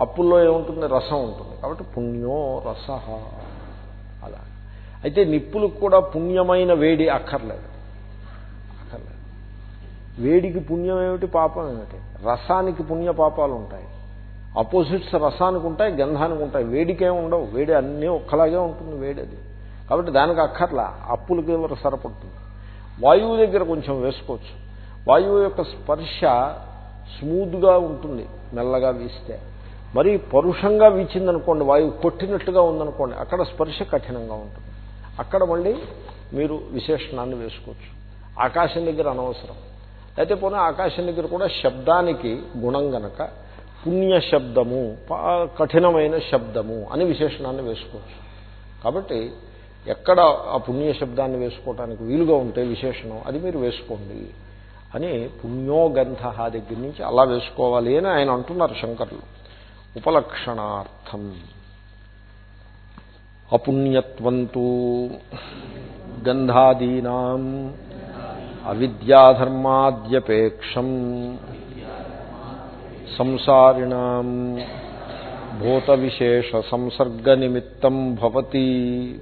అప్పుల్లో ఏముంటుంది? రసం ఉంటుంది. కాబట్టి పుణ్యో రస అలా. అయితే నిప్పులకు కూడా పుణ్యమైన వేడి అక్కర్లేదు. అక్కర్లేదు. వేడికి పుణ్యం ఏమిటి? పాపం ఏమిటి? రసానికి పుణ్య పాపాలు ఉంటాయి. ఆపోజిట్స్ రసానికి ఉంటాయి గంధానికి ఉంటాయి. వేడికే ఉండవు. వేడి అన్నీ ఒక్కలాగే ఉంటుంది వేడి అది కాబట్టి దానికి అక్కర్లా. అప్పులకి సరిపడుతుంది. వాయువు దగ్గర కొంచెం వేసుకోవచ్చు. వాయువు యొక్క స్పర్శ స్మూత్గా ఉంటుంది మెల్లగా వీస్తే. మరి పరుషంగా వీచిందనుకోండి వాయువు కొట్టినట్టుగా ఉందనుకోండి అక్కడ స్పర్శ కఠినంగా ఉంటుంది. అక్కడ మళ్ళీ మీరు విశేషణాన్ని వేసుకోవచ్చు. ఆకాశం దగ్గర అనవసరం. అయితే పోనీ ఆకాశం దగ్గర కూడా శబ్దానికి గుణం గనక పుణ్య శబ్దము కఠినమైన శబ్దము అని విశేషణాన్ని వేసుకోవచ్చు. కాబట్టి ఎక్కడ ఆ పుణ్య శబ్దాన్ని వేసుకోవటానికి వీలుగా ఉంటే విశేషణం అది మీరు వేసుకోండి అని పుణ్యోగంధ దగ్గర నుంచి అలా వేసుకోవాలి అని ఆయన అంటున్నారు శంకర్లు. ఉపలక్షణార్థం. అపుణ్యత్వంతు గంధాదీనా అవిద్యాధర్మాద్యపేక్షం. సంసారిణాం. భూత విశేష సంసర్గ నిమిత్తం భవతి.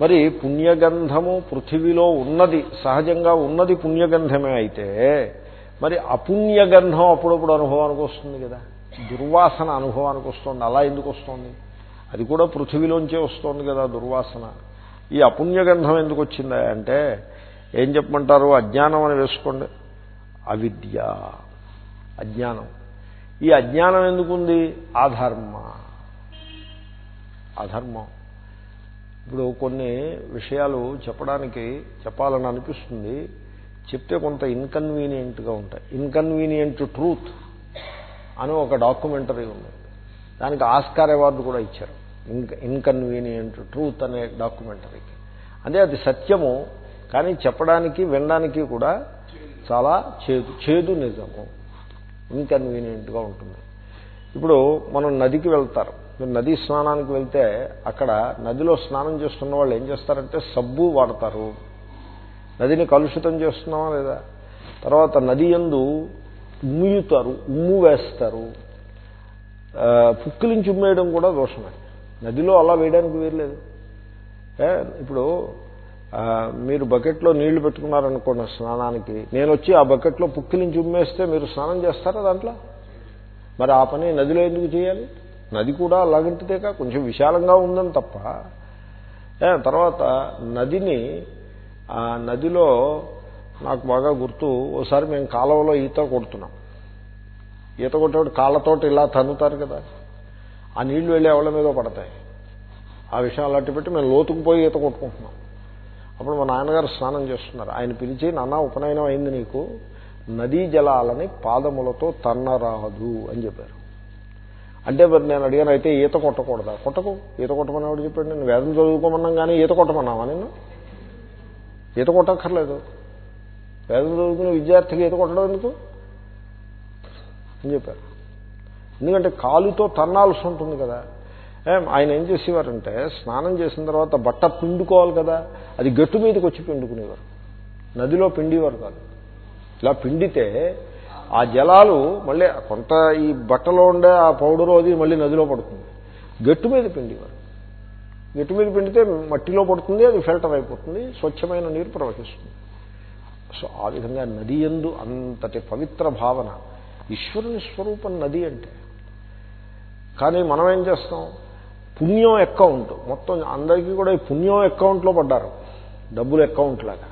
మరి పుణ్యగంధము పృథివీలో ఉన్నది సహజంగా ఉన్నది పుణ్యగంధమే అయితే మరి అపుణ్యగంధం అప్పుడప్పుడు అనుభవానికి వస్తుంది కదా. దుర్వాసన అనుభవానికి వస్తుంది అలా ఎందుకు వస్తుంది? అది కూడా పృథివీలోంచే వస్తుంది కదా దుర్వాసన. ఈ అపుణ్యగంధం ఎందుకు వచ్చిందా అంటే ఏం చెప్పమంటారు? అజ్ఞానం అని వేసుకోండి. అవిద్య అజ్ఞానం. ఈ అజ్ఞానం ఎందుకుంది? అధర్మ. అధర్మం. ఇప్పుడు కొన్ని విషయాలు చెప్పడానికి చెప్పాలని అనిపిస్తుంది. చెప్తే కొంత ఇన్కన్వీనియంట్గా ఉంటాయి. ఇన్కన్వీనియంట్ ట్రూత్ అని ఒక డాక్యుమెంటరీ ఉంది. దానికి ఆస్కార్ అవార్డు కూడా ఇచ్చారు. ఇన్కన్వీనియంట్ ట్రూత్ అనే డాక్యుమెంటరీకి అంటే అది సత్యము కానీ చెప్పడానికి వినడానికి కూడా చాలా చేదు చేదు నిజము. ఇన్కన్వీనియంట్గా ఉంటుంది. ఇప్పుడు మనం నదికి వెళ్తారు. మీరు నదీ స్నానానికి వెళ్తే అక్కడ నదిలో స్నానం చేస్తున్న వాళ్ళు ఏం చేస్తారంటే సబ్బు వాడతారు. నదిని కలుషితం చేస్తున్నావా లేదా? తర్వాత నది ఎందు ఉమ్ముతారు ఉమ్ము వేస్తారు. పుక్కిలించి ఉమ్మేయడం కూడా దోషమే. నదిలో అలా వేయడానికి వీరలేదు ఇప్పుడు మీరు బకెట్లో నీళ్ళు పెట్టుకున్నారనుకోండి స్నానానికి. నేను వచ్చి ఆ బకెట్లో పుక్కిలించి ఉమ్మేస్తే మీరు స్నానం చేస్తారా దాంట్లో? మరి ఆ పని నదిలో ఎందుకు చేయాలి? నది కూడా అలాగంటిదేకా కొంచెం విశాలంగా ఉందని తప్ప. తర్వాత నదిని ఆ నదిలో నాకు బాగా గుర్తు ఓసారి మేము కాలువలో ఈత కొడుతున్నాం. ఈత కొట్టేవాడు కాళ్ళతోటి ఇలా తన్నుతారు కదా. ఆ నీళ్ళు వెళ్ళి ఎవరి మీద పడతాయి? ఆ విషయం అలాంటి పెట్టి మేము లోతుకుపోయి ఈత కొట్టుకుంటున్నాం. అప్పుడు మా నాన్నగారు స్నానం చేస్తున్నారు. ఆయన పిలిచి నాన్న ఉపనయనం అయింది నీకు. నదీ జలాలని పాదములతో తన్నరాదు అని చెప్పారు. అంటే మరి నేను అడిగాను అయితే ఈత కొట్టకూడదా? కొట్టకు. ఈత కొట్టమని చెప్పాడు. నేను వేదం చదువుకోమన్నాం కానీ ఈత కొట్టమన్నావా నేను ఈత కొట్టక్కర్లేదు. వేదం చదువుకునే విద్యార్థికి ఈత కొట్టడం ఎందుకు? అని చెప్పారు. ఎందుకంటే కాలుతో తన్నాల్సి ఉంటుంది కదా. ఆయన ఏం చేసేవారంటే స్నానం చేసిన తర్వాత బట్ట పిండుకోవాలి కదా అది గట్టు మీదకి వచ్చి పిండుకునేవారు. నదిలో పిండేవారు కాదు. ఇలా పిండితే ఆ జలాలు మళ్ళీ కొంత ఈ బట్టలో ఉండే ఆ పౌడరు అది మళ్ళీ నదిలో పడుతుంది. గట్టు మీద పిండేవారు. గట్టు మీద పిండితే మట్టిలో పడుతుంది అది ఫిల్టర్ అయిపోతుంది స్వచ్ఛమైన నీరు ప్రవహిస్తుంది. సో ఆ విధంగా నది ఎందు అంతటి పవిత్ర భావన ఈశ్వరుని స్వరూపం నది అంటే. కానీ మనం ఏం చేస్తాం? పుణ్యం అకౌంట్ మొత్తం అందరికీ కూడా ఈ పుణ్యం అకౌంట్లో పడ్డారు. డబ్బులు అకౌంట్ లాగా.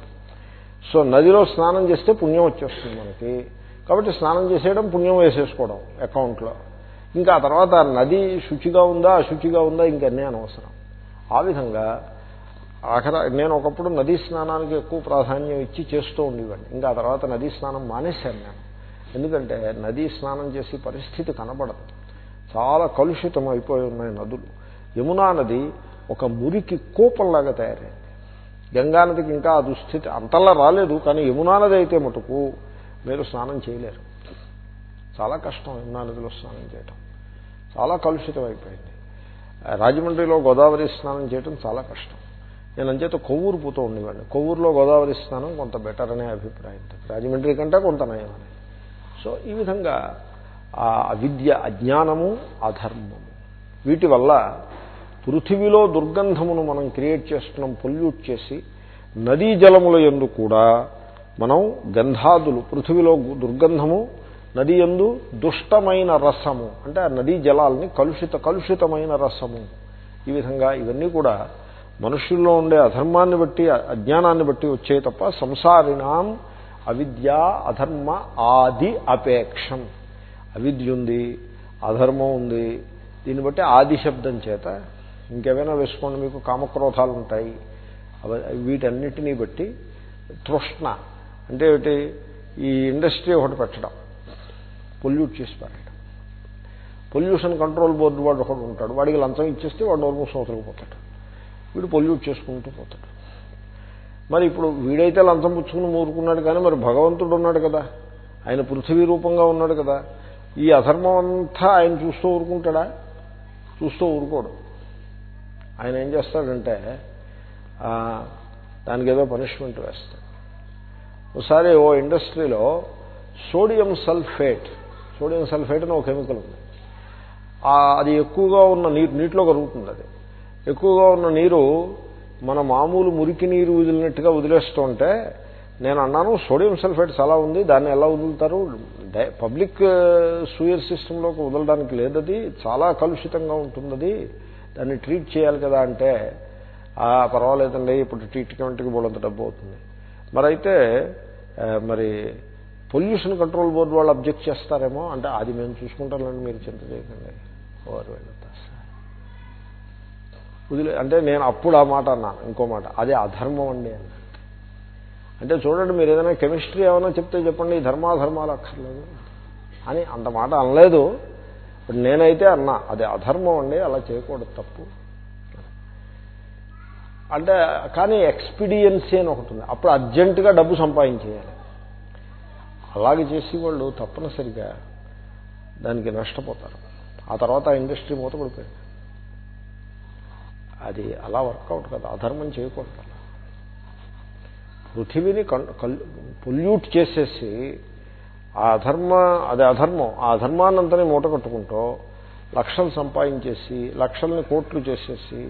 సో నదిలో స్నానం చేస్తే పుణ్యం వచ్చేస్తుంది మనకి. కాబట్టి స్నానం చేసేయడం పుణ్యం వేసేసుకోవడం అకౌంట్లో ఇంకా ఆ తర్వాత నది శుచిగా ఉందా అశుచిగా ఉందా ఇంకన్నీ అనవసరం. ఆ విధంగా ఆఖర నేను ఒకప్పుడు నదీ స్నానానికి ఎక్కువ ప్రాధాన్యం ఇచ్చి చేస్తూ ఉండేవాడిని. ఇంకా ఆ తర్వాత నదీ స్నానం మానేశాను నేను. ఎందుకంటే నదీ స్నానం చేసే పరిస్థితి కనబడదు. చాలా కలుషితం అయిపోయి ఉన్నాయి నదులు. యమునా నది ఒక మురికి కూపంలాగా తయారైంది. గంగానదికి ఇంకా ఆ దుస్థితి అంతలా రాలేదు కానీ యమునా నది అయితే మటుకు మీరు స్నానం చేయలేరు. చాలా కష్టం యమునా నదిలో స్నానం చేయటం. చాలా కలుషితం అయిపోయింది. రాజమండ్రిలో గోదావరి స్నానం చేయటం చాలా కష్టం. నేను అంచేత కొవ్వూరు పోతూ ఉండేవాడిని. కొవ్వూరులో గోదావరి స్నానం కొంత బెటర్ అనే అభిప్రాయం. రాజమండ్రి కంటే కొంత నయమని సో ఈ విధంగా ఆ అవిద్య అజ్ఞానము అధర్మము వీటి వల్ల పృథివీలో దుర్గంధమును మనం క్రియేట్ చేస్తున్నాం పొల్యూట్ చేసి నదీ జలముల ఎందు కూడా మనం గంధాదులు పృథివీలో దుర్గంధము నది ఎందు దుష్టమైన రసము అంటే ఆ నదీ జలాల్ని కలుషిత కలుషితమైన రసము. ఈ విధంగా ఇవన్నీ కూడా మనుషుల్లో ఉండే అధర్మాన్ని బట్టి అజ్ఞానాన్ని బట్టి వచ్చే తప్ప సంసారిణాం అవిద్య అధర్మ ఆది అపేక్షం. అవిద్య ఉంది అధర్మం ఉంది దీన్ని బట్టి ఆది శబ్దం చేత ఇంకేమైనా వేసుకోండి మీకు కామక్రోధాలు ఉంటాయి. వీటన్నిటినీ బట్టి తృష్ణ అంటే ఏమిటి? ఈ ఇండస్ట్రీ ఒకటి పెట్టడం పొల్యూట్ చేసి పెట్టడం. పొల్యూషన్ కంట్రోల్ బోర్డు వాడు ఒకడు ఉంటాడు వాడికి లంచం ఇచ్చేస్తే వాడు నోరు మూసం పోతాడు. వీడు పొల్యూట్ చేసుకుంటూ పోతాడు. మరి ఇప్పుడు వీడైతే లంచం పుచ్చుకుని మూరుకున్నాడు కానీ మరి భగవంతుడు ఉన్నాడు కదా ఆయన పృథివీ రూపంగా ఉన్నాడు కదా ఈ అధర్మం అంతా ఆయన చూస్తూ ఊరుకుంటాడా? చూస్తూ ఊరుకోడు. ఆయన ఏం చేస్తాడంటే దానికి ఏదో పనిష్మెంట్ వేస్తాడు. ఒకసారి ఓ ఇండస్ట్రీలో సోడియం సల్ఫేట్ సోడియం సల్ఫేట్ అని ఒక కెమికల్ ఉంది. అది ఎక్కువగా ఉన్న నీరు నీటిలో కరుగుతుంది అది. ఎక్కువగా ఉన్న నీరు మన మామూలు మురికి నీరు వదిలినట్టుగా వదిలేస్తుంటే నేను అన్నాను సోడియం సల్ఫేట్ చాలా ఉంది దాన్ని ఎలా వదులుతారు? పబ్లిక్ సూయర్ సిస్టంలోకి వదలడానికి లేదది చాలా కలుషితంగా ఉంటుంది దాన్ని ట్రీట్ చేయాలి కదా అంటే పర్వాలేదండి ఇప్పుడు ట్రీట్మెంట్కి బోలంత డబ్బు అవుతుంది. మరైతే మరి పొల్యూషన్ కంట్రోల్ బోర్డు వాళ్ళు అబ్జెక్ట్ చేస్తారేమో అంటే అది మేము చూసుకుంటామండి మీరు చింత చేయకండి. వారు వదిలే అంటే నేను అప్పుడు ఆ మాట అన్నాను ఇంకో మాట అదే అధర్మం అండి అన్న అంటే చూడండి మీరు ఏదైనా కెమిస్ట్రీ ఏమైనా చెప్తే చెప్పండి ధర్మాధర్మాలు అక్కర్లేదు అని అంత మాట అనలేదు. ఇప్పుడు నేనైతే అన్నా అది అధర్మం అండి అలా చేయకూడదు తప్పు. అంటే కానీ ఎక్స్పీడియన్సీ అని ఒకటి ఉంది. అప్పుడు అర్జెంటుగా డబ్బు సంపాదించేయాలి. అలాగే చేసి వాళ్ళు తప్పనిసరిగా దానికి నష్టపోతారు. ఆ తర్వాత ఆ ఇండస్ట్రీ మూతపడిపోయింది అది అలా వర్కౌట్ కదా అధర్మం చేయకూడదు. పృథివీని పొల్యూట్ చేసేసి ఆ అధర్మ అది అధర్మం. ఆ అధర్మాన్నంతని మూట కట్టుకుంటూ లక్షలు సంపాదించేసి లక్షల్ని కోట్లు చేసేసి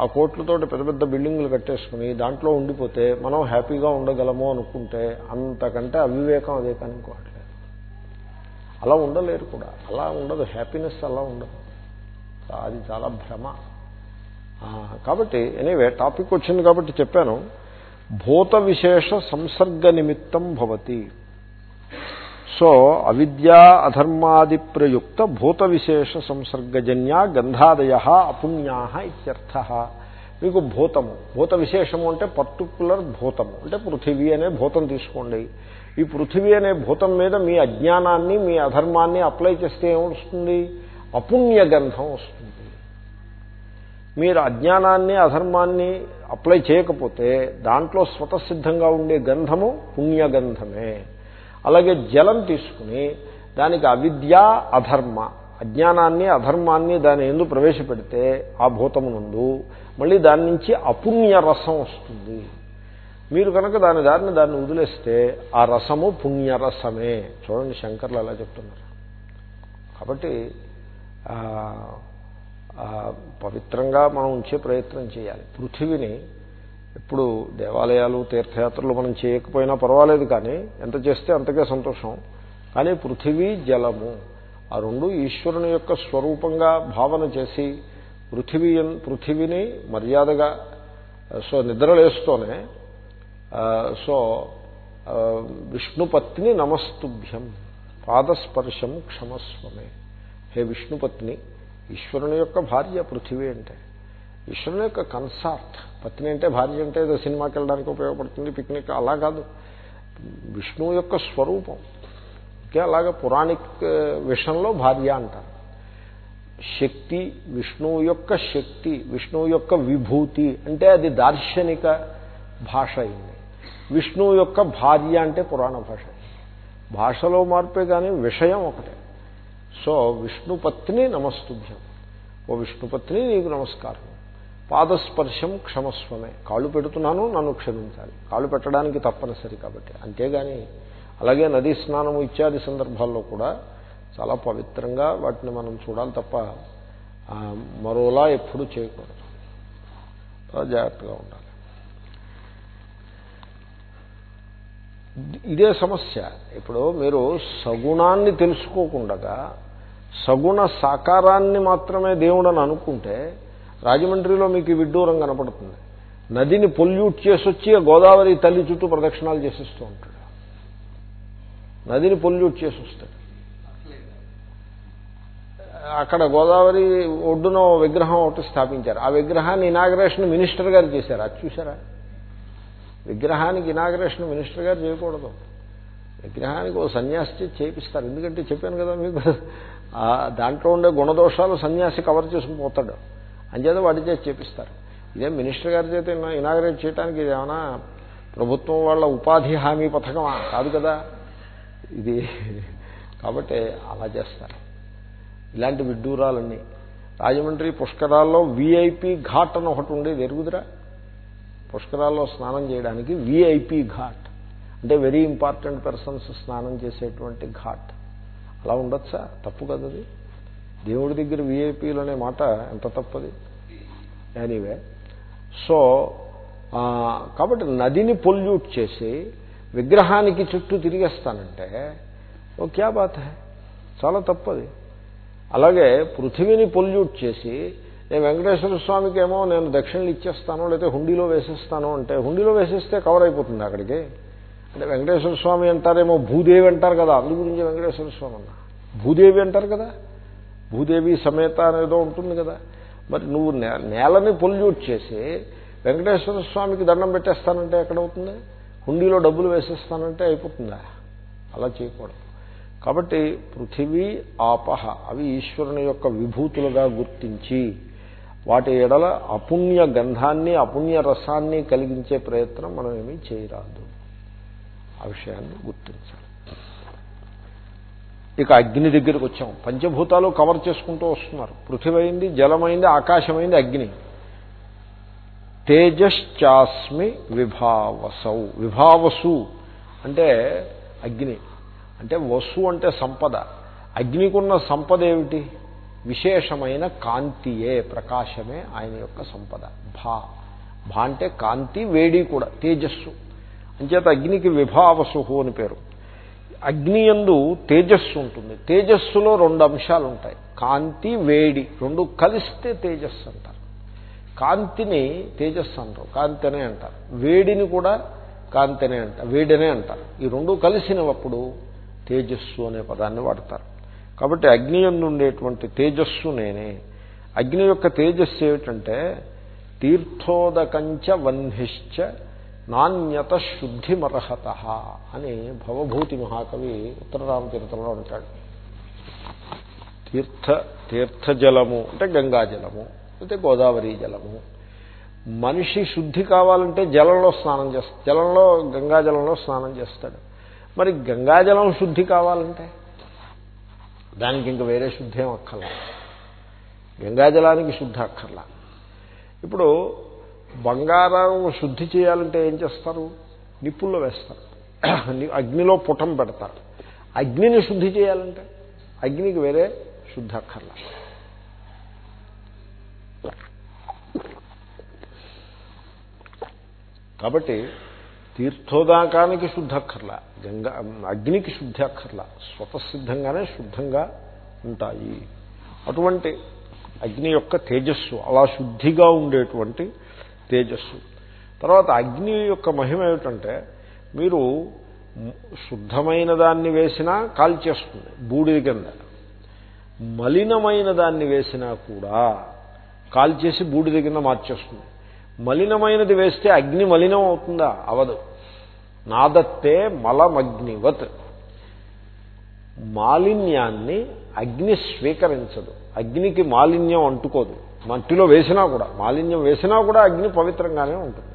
ఆ కోట్లతోటి పెద్ద పెద్ద బిల్డింగులు కట్టేసుకుని దాంట్లో ఉండిపోతే మనం హ్యాపీగా ఉండగలము అనుకుంటే అంతకంటే అవివేకం అదే కానీ ఇంకోట్లేదు అలా ఉండలేరు కూడా. అలా ఉండదు. హ్యాపీనెస్ అలా ఉండదు. అది చాలా భ్రమ. కాబట్టి ఎనీవే టాపిక్ వచ్చింది కాబట్టి చెప్పాను. భూత విశేష సంసర్గ నిమిత్తం భవతి. సో అవిద్యా అధర్మాది ప్రయుక్త భూత విశేష సంసర్గజన్య గంధాదయ అపుణ్యా ఇత్యర్థ. మీకు భూతము భూత విశేషము అంటే పర్టికులర్ భూతము అంటే పృథివీ అనే భూతం తీసుకోండి. ఈ పృథివీ అనే భూతం మీద మీ అజ్ఞానాన్ని మీ అధర్మాన్ని అప్లై చేస్తే ఏమొస్తుంది అపుణ్యగంధం వస్తుంది. మీరు అజ్ఞానాన్ని అధర్మాన్ని అప్లై చేయకపోతే దాంట్లో స్వతసిద్ధంగా ఉండే గంధము పుణ్యగంధమే. అలాగే జలం తీసుకుని దానికి అవిద్య అధర్మ. అజ్ఞానాన్ని అధర్మాన్ని దాని ఎందు ప్రవేశపెడితే ఆ భూతమునందు మళ్ళీ దాని నుంచి అపుణ్య రసం వస్తుంది. మీరు కనుక దాని దారిని దాన్ని వదిలేస్తే ఆ రసము పుణ్యరసమే చూడండి శంకర్లు అలా చెప్తున్నారు. కాబట్టి పవిత్రంగా మనం ఉంచే ప్రయత్నం చేయాలి. పృథివిని ఇప్పుడు దేవాలయాలు తీర్థయాత్రలు మనం చేయకపోయినా పర్వాలేదు కానీ ఎంత చేస్తే అంతకే సంతోషం. కానీ పృథివీ జలము ఆ రెండు ఈశ్వరుని యొక్క స్వరూపంగా భావన చేసి పృథివీ పృథివీని మర్యాదగా సో నిద్రలేస్తూనే సో విష్ణుపత్ని నమస్తుభ్యం పాదస్పర్శం క్షమస్వమే. హే విష్ణుపత్ని ఈశ్వరుని యొక్క భార్య పృథివీ అంటే. ఈశ్వరుని యొక్క కన్సార్ట్. పత్ని అంటే భార్య అంటే ఏదో సినిమాకి వెళ్ళడానికి ఉపయోగపడుతుంది పిక్నిక్ అలా కాదు. విష్ణువు యొక్క స్వరూపం. ఓకే అలాగే పురాణిక్ విషయంలో భార్య అంటారు. శక్తి విష్ణువు యొక్క శక్తి విష్ణువు యొక్క విభూతి అంటే అది దార్శనిక భాష అయింది. విష్ణువు యొక్క భార్య అంటే పురాణ భాష భాషలో మార్పే కానీ విషయం ఒకటే. సో విష్ణుపత్ని నమస్తుభ్యం. ఓ విష్ణుపత్ని నీకు నమస్కారం. పాదస్పర్శం క్షమస్వమే. కాళ్ళు పెడుతున్నాను నన్ను క్షమించాలి. కాళ్ళు పెట్టడానికి తప్పనిసరి కాబట్టి. అంతేగాని అలాగే నదీ స్నానము ఇత్యాది సందర్భాల్లో కూడా చాలా పవిత్రంగా వాటిని మనం చూడాలి తప్ప మరోలా ఎప్పుడూ చేయకూడదు. చాలా జాగ్రత్తగా ఉండాలి. ఇదే సమస్య. ఇప్పుడు మీరు సగుణాన్ని తెలుసుకోకుండా సగుణ సాకారాన్ని మాత్రమే దేవుడని అనుకుంటే రాజమండ్రిలో మీకు విడ్డూరం కనపడుతుంది. నదిని పొల్యూట్ చేసి వచ్చి గోదావరి తల్లి చుట్టూ ప్రదక్షిణాలు చేసిస్తూ ఉంటాడు. నదిని పొల్యూట్ చేసి వస్తాడు అక్కడ గోదావరి ఒడ్డున ఓ విగ్రహం ఒకటి స్థాపించారు. ఆ విగ్రహాన్ని ఇనాగ్రేషన్ మినిస్టర్ గారు చేశారు. అది చూసారా విగ్రహానికి ఇనాగ్రేషన్ మినిస్టర్ గారు చేయకూడదు. విగ్రహానికి ఓ సన్యాసి చేపిస్తారు. ఎందుకంటే చెప్పాను కదా మీకు దాంట్లో ఉండే గుణదోషాలు సన్యాసి కవర్ చేసుకుని పోతాడు. అంచేత వాటి చేసి చేపిస్తారు. ఇదే మినిస్టర్ గారి చేత ఇనాగ్రేట్ చేయడానికి ఇది ఏమైనా ప్రభుత్వం వాళ్ళ ఉపాధి హామీ పథకమా? కాదు కదా. ఇది కాబట్టి అలా చేస్తారు. ఇలాంటి విడ్డూరాలన్నీ. రాజమండ్రి పుష్కరాల్లో విఐపి ఘాట్ అని ఒకటి ఉండేది. ఎరుగుదరా? పుష్కరాల్లో స్నానం చేయడానికి విఐపి ఘాట్. అంటే వెరీ ఇంపార్టెంట్ పర్సన్స్ స్నానం చేసేటువంటి ఘాట్. అలా ఉండొచ్చా? తప్పు కదది దేవుడి దగ్గర విఐపీలు అనే మాట ఎంత తప్పది? ఎనీవే సో కాబట్టి నదిని పొల్యూట్ చేసి విగ్రహానికి చుట్టూ తిరిగేస్తానంటే ఓ క్యా బాత్ హై? చాలా తప్పది. అలాగే పృథివీని పొల్యూట్ చేసి నేను వెంకటేశ్వర స్వామికి ఏమో నేను దక్షిణలు ఇచ్చేస్తాను లేకపోతే హుండీలో వేసేస్తాను అంటే హుండీలో వేసేస్తే కవర్ అయిపోతుంది అక్కడికి. అంటే వెంకటేశ్వర స్వామి అంటారేమో భూదేవి అంటారు కదా అందు గురించి వెంకటేశ్వర స్వామి అన్న భూదేవి అంటారు కదా? భూదేవి సమేత అనేదో ఉంటుంది కదా. మరి నువ్వు నేలని పొల్యూట్ చేసి వెంకటేశ్వర స్వామికి దండం పెట్టేస్తానంటే ఎక్కడవుతుంది? హుండీలో డబ్బులు వేసేస్తానంటే అయిపోతుందా? అలా చేయకూడదు. కాబట్టి పృథివీ ఆపహ అవి ఈశ్వరుని యొక్క విభూతులుగా గుర్తించి వాటి ఎడల అపుణ్య గంధాన్ని అపుణ్య రసాన్ని కలిగించే ప్రయత్నం మనం ఏమీ చేయరాదు. ఆ విషయాన్ని గుర్తించాలి. ఇక అగ్ని దగ్గరికి వచ్చాం. పంచభూతాలు కవర్ చేసుకుంటూ వస్తున్నారు. పృథివైంది జలమైంది ఆకాశమైంది అగ్ని. తేజశ్చాస్మి విభావసౌ. విభావసు అంటే అగ్ని. అంటే వసు అంటే సంపద. అగ్నికున్న సంపద ఏమిటి? విశేషమైన కాంతియే ప్రకాశమే ఆయన యొక్క సంపద. భా. భా అంటే కాంతి వేడి కూడా తేజస్సు. అంచేత అగ్నికి విభావసు అని పేరు. అగ్ని యందు తేజస్సు ఉంటుంది. తేజస్సులో రెండు అంశాలు ఉంటాయి కాంతి వేడి రెండు కలిస్తే తేజస్సు అంటారు. కాంతిని తేజస్సు అంటారు. కాంతి అనే అంటారు. వేడిని కూడా కాంతి అనే అంటారు. వేడినే అంటారు. ఈ రెండు కలిసినప్పుడు తేజస్సు అనే పదాన్ని వాడతారు. కాబట్టి అగ్నియందు ఉండేటువంటి తేజస్సు నేనే. అగ్ని యొక్క తేజస్సు ఏమిటంటే తీర్థోదకంచ వన్హిశ్చ నాణ్యత శుద్ధిమర్హత అని భవభూతి మహాకవి ఉత్తరరామచరితంలో ఉంటాడు తీర్థ తీర్థజలము అంటే గంగాజలము అయితే గోదావరి జలము. మనిషి శుద్ధి కావాలంటే జలంలో స్నానం చేస్తాడు జలంలో గంగాజలంలో స్నానం చేస్తాడు. మరి గంగాజలం శుద్ధి కావాలంటే? దానికి ఇంక వేరే శుద్ధి ఏం అక్కర్లా గంగాజలానికి శుద్ధి అక్కర్లా. ఇప్పుడు బంగారం శుద్ధి చేయాలంటే ఏం చేస్తారు? నిప్పుల్లో వేస్తారు. అగ్నిలో పుటం పెడతారు. అగ్నిని శుద్ధి చేయాలంటే అగ్నికి వేరే శుద్ధి అక్కర్లా కాబట్టి తీర్థోదాకానికి శుద్ధి అక్కర్లా గంగా అగ్నికి శుద్ధి అక్కర్లా స్వతసిద్ధంగానే శుద్ధంగా ఉంటాయి. అటువంటి అగ్ని యొక్క తేజస్సు అలా శుద్ధిగా ఉండేటువంటి తేజస్సు. తర్వాత అగ్ని యొక్క మహిమ ఏమిటంటే మీరు శుద్ధమైన దాన్ని వేసినా కాల్చేస్తుంది బూడిది కింద. మలినమైన దాన్ని వేసినా కూడా కాల్చేసి బూడిద కింద మార్చేస్తుంది. మలినమైనది వేస్తే అగ్ని మలినం అవుతుందా? అవదు. నాదత్తే మలమగ్నివత్. మాలిన్యాన్ని అగ్ని స్వీకరించదు. అగ్నికి మాలిన్యం అంటుకోదు. మట్టిలో వేసినా కూడా మాలిన్యం వేసినా కూడా అగ్ని పవిత్రంగానే ఉంటుంది.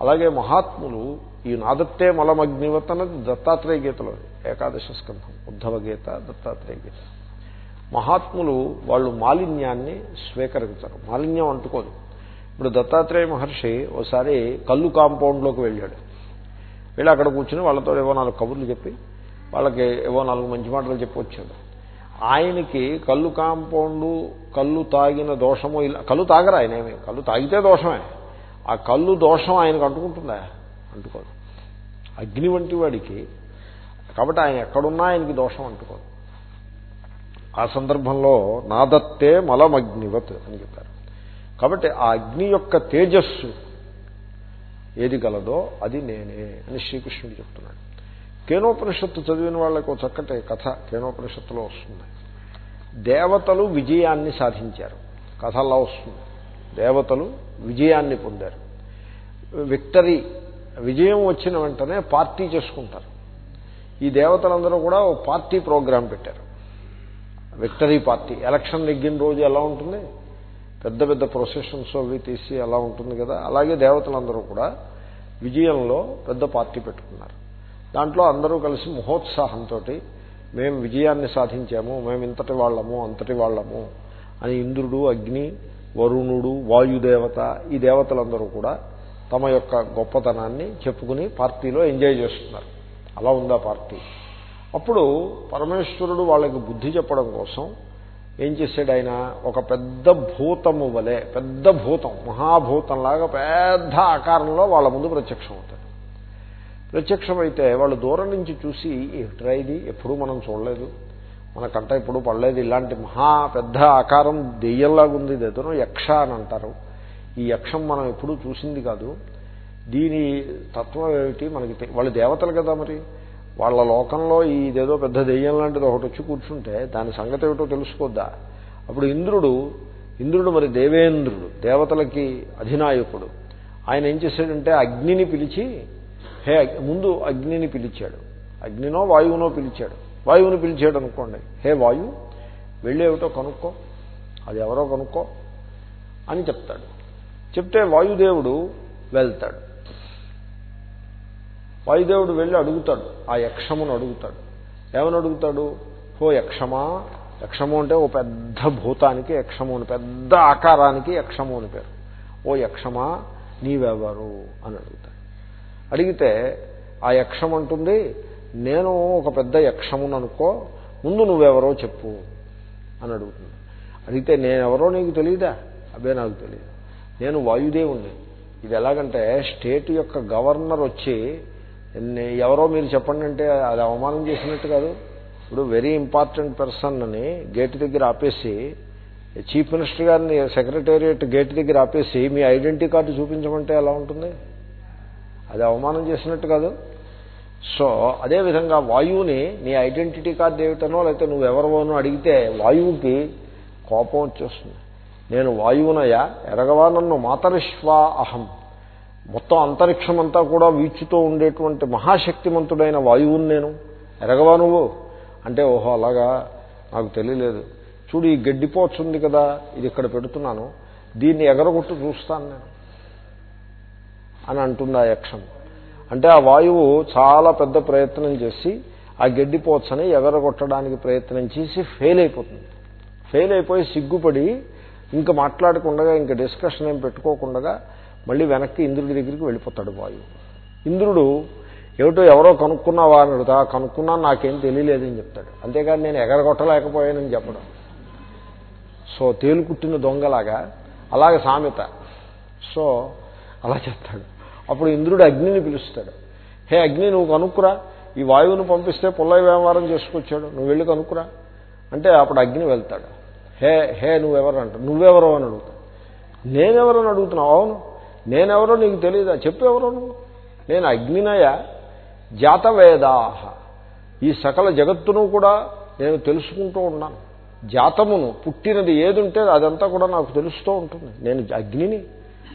అలాగే మహాత్ములు ఈ నాదత్తే మలమగ్నివత్ అన్నది దత్తాత్రేయ గీతలో ఏకాదశ స్కంధం ఉద్ధవ గీత దత్తాత్రేయ గీత. మహాత్ములు వాళ్ళు మాలిన్యాన్ని స్వీకరించరు. మాలిన్యం అంటుకోదు ఇప్పుడు దత్తాత్రేయ మహర్షి ఓసారి కళ్ళు కాంపౌండ్లోకి వెళ్ళాడు. వెళ్ళి అక్కడ కూర్చుని వాళ్ళతో ఏవో నాలుగు కబుర్లు చెప్పి వాళ్ళకి ఏవో నాలుగు మంచి మాటలు చెప్పి వచ్చాడు. ఆయనకి కళ్ళు కాంపౌండు కళ్ళు తాగిన దోషము ఇలా కళ్ళు తాగరు ఆయన ఏమి? కళ్ళు తాగితే దోషమే. ఆ కళ్ళు దోషం ఆయనకు అంటుకుంటుందా? అంటుకోదు. అగ్ని వంటి వాడికి కాబట్టి ఆయన ఎక్కడున్నా ఆయనకి దోషం అంటుకోదు. ఆ సందర్భంలో నాదత్తే మలమగ్నివత్ అని చెప్పారు. కాబట్టి ఆ అగ్ని యొక్క తేజస్సు ఏది గలదో అది నేనే అని శ్రీకృష్ణుడు చెప్తున్నాడు. కేనోపనిషత్తు చదివిన వాళ్ళకు చక్కటి కథ కేనోపనిషత్తులో వస్తుంది. దేవతలు విజయాన్ని సాధించారు. కథల్లో వస్తుంది. దేవతలు విజయాన్ని పొందారు. విక్టరీ విజయం వచ్చిన వెంటనే పార్టీ చేసుకుంటారు. ఈ దేవతలందరూ కూడా ఓ పార్టీ ప్రోగ్రాం పెట్టారు. Victory party. ఎలక్షన్ నెగ్గిన రోజు ఎలా ఉంటుంది? పెద్ద పెద్ద ప్రొసెషన్స్ అవి తీసి అలా ఉంటుంది కదా. అలాగే దేవతలందరూ కూడా విజయంలో పెద్ద పార్టీ పెట్టుకున్నారు. దాంట్లో అందరూ కలిసి మహోత్సాహంతో మేము విజయాన్ని సాధించాము మేము ఇంతటి వాళ్ళము అంతటి వాళ్ళము అని ఇంద్రుడు అగ్ని వరుణుడు వాయుదేవత ఈ దేవతలందరూ కూడా తమ యొక్క గొప్పతనాన్ని చెప్పుకుని పార్టీలో ఎంజాయ్ చేస్తున్నారు. అలా ఉందా పార్టీ? అప్పుడు పరమేశ్వరుడు వాళ్ళకి బుద్ధి చెప్పడం కోసం ఏం చేశాడు ఆయన? ఒక పెద్ద భూతము వలె పెద్ద భూతం మహాభూతంలాగా పెద్ద ఆకారంలో వాళ్ళ ముందు ప్రత్యక్షం అవుతాడు ప్రత్యక్షమైతే వాళ్ళు దూరం నుంచి చూసి ఏమిట్రా ఇది ఎప్పుడూ మనం చూడలేదు. మన కంట ఎప్పుడు పడలేదు. ఇలాంటి మహా పెద్ద ఆకారం దెయ్యంలాగా ఉంది ఇదేదో యక్ష అని అంటారు. ఈ యక్షం మనం ఎప్పుడూ చూసింది కాదు. దీని తత్వం ఏమిటి? మనకి వాళ్ళు దేవతలు కదా మరి. వాళ్ళ లోకంలో ఇదేదో పెద్ద దెయ్యం లాంటిది ఒకటి వచ్చి కూర్చుంటే దాని సంగతి ఏమిటో తెలుసుకోద్దా? అప్పుడు ఇంద్రుడు ఇంద్రుడు మరి దేవేంద్రుడు దేవతలకి అధినాయకుడు. ఆయన ఏం చేశాడంటే అగ్నిని పిలిచి హే ముందు అగ్నిని పిలిచాడు. అగ్నినో వాయువునో పిలిచాడు. వాయువుని పిలిచాడు అనుకోండి. హే వాయు వెళ్ళేవిటో కనుక్కో. అది ఎవరో కనుక్కో అని చెప్తాడు. చెప్తే వాయుదేవుడు వెళ్తాడు. వాయుదేవుడు వెళ్ళి అడుగుతాడు. ఆ యక్షమును అడుగుతాడు. ఏమని అడుగుతాడు? ఓ యక్షమా యక్షము అంటే ఓ పెద్ద భూతానికి యక్షము అని పెద్ద ఆకారానికి యక్షము అని పేరు. ఓ యక్షమా నీవెవరు? అని అడుగుతాడు. అడిగితే ఆ యక్షం అంటుంది నేను ఒక పెద్ద యక్షమును అనుకో ముందు నువ్వెవరో చెప్పు అని అడుగుతుంది. అడిగితే నేనెవరో నీకు తెలియదా అబ్బే నాకు తెలియదు నేను వాయుదేవుణ్ణి. ఇది ఎలాగంటే స్టేట్ యొక్క గవర్నర్ వచ్చి ఎవరో మీరు చెప్పండి అంటే అది అవమానం చేసినట్టు కాదు. ఇప్పుడు వెరీ ఇంపార్టెంట్ పర్సన్ అని గేట్ దగ్గర ఆపేసి చీఫ్ మినిస్టర్ గారిని సెక్రటేరియట్ గేట్ దగ్గర ఆపేసి మీ ఐడెంటిటీ కార్డు చూపించమంటే ఎలా ఉంటుంది? అది అవమానం చేసినట్టు కాదు. సో అదేవిధంగా వాయువుని నీ ఐడెంటిటీ కార్డు ఏమిటనో లేకపోతే నువ్వెవరవోనో అడిగితే వాయువుకి కోపం వచ్చేస్తుంది. నేను వాయువునయా ఎరగవా నన్ను? మాతరిష్వా అహం. మొత్తం అంతరిక్షమంతా కూడా వీచుతో ఉండేటువంటి మహాశక్తిమంతుడైన వాయువుని నేను. ఎరగవా నువ్వు? అంటే ఓహో అలాగా నాకు తెలియలేదు. చూడు ఈ గడ్డిపోచుంది కదా ఇది ఇక్కడ పెడుతున్నాను. దీన్ని ఎగరగొట్టు చూస్తాను నేను. అని అంటుంది ఆ యక్షం. అంటే ఆ వాయువు చాలా పెద్ద ప్రయత్నం చేసి ఆ గడ్డిపోచని ఎగరగొట్టడానికి ప్రయత్నం చేసి ఫెయిల్ అయిపోతుంది. ఫెయిల్ అయిపోయి సిగ్గుపడి ఇంకా మాట్లాడకుండా ఇంకా డిస్కషన్ ఏం పెట్టుకోకుండా మళ్ళీ వెనక్కి ఇంద్రుడి దగ్గరికి వెళ్ళిపోతాడు వాయువు. ఇంద్రుడు ఏమిటో ఎవరో కనుక్కున్నావా? అని అడుగుతా. కనుక్కున్నా నాకేం తెలియలేదని చెప్తాడు. అంతేకాదు నేను ఎగరగొట్టలేకపోయానని చెప్పడం. సో తేలుకుట్టిన దొంగలాగా అలాగే సామెత. సో అలా చెప్తాడు. అప్పుడు ఇంద్రుడు అగ్నిని పిలుస్తాడు. హే అగ్ని నువ్వు కనుక్కురా. ఈ వాయువును పంపిస్తే పుల్లయ్య వ్యవహారం చేసుకొచ్చాడు. నువ్వు వెళ్ళి కనుక్కురా. అంటే అప్పుడు అగ్ని వెళ్తాడు. హే హే నువ్వెవరు అంట నువ్వెవరో అని అడుగుతాడు. నేనెవరో అని అడుగుతున్నావు? అవును. నేనెవరో నీకు తెలియదా చెప్పెవరో నువ్వు. నేను అగ్నినయ జాతవేదాహ. ఈ సకల జగత్తును కూడా నేను తెలుసుకుంటూ ఉన్నాను. జాతమును పుట్టినది ఏదుంటే అదంతా కూడా నాకు తెలుస్తూ ఉంటుంది. నేను అగ్నిని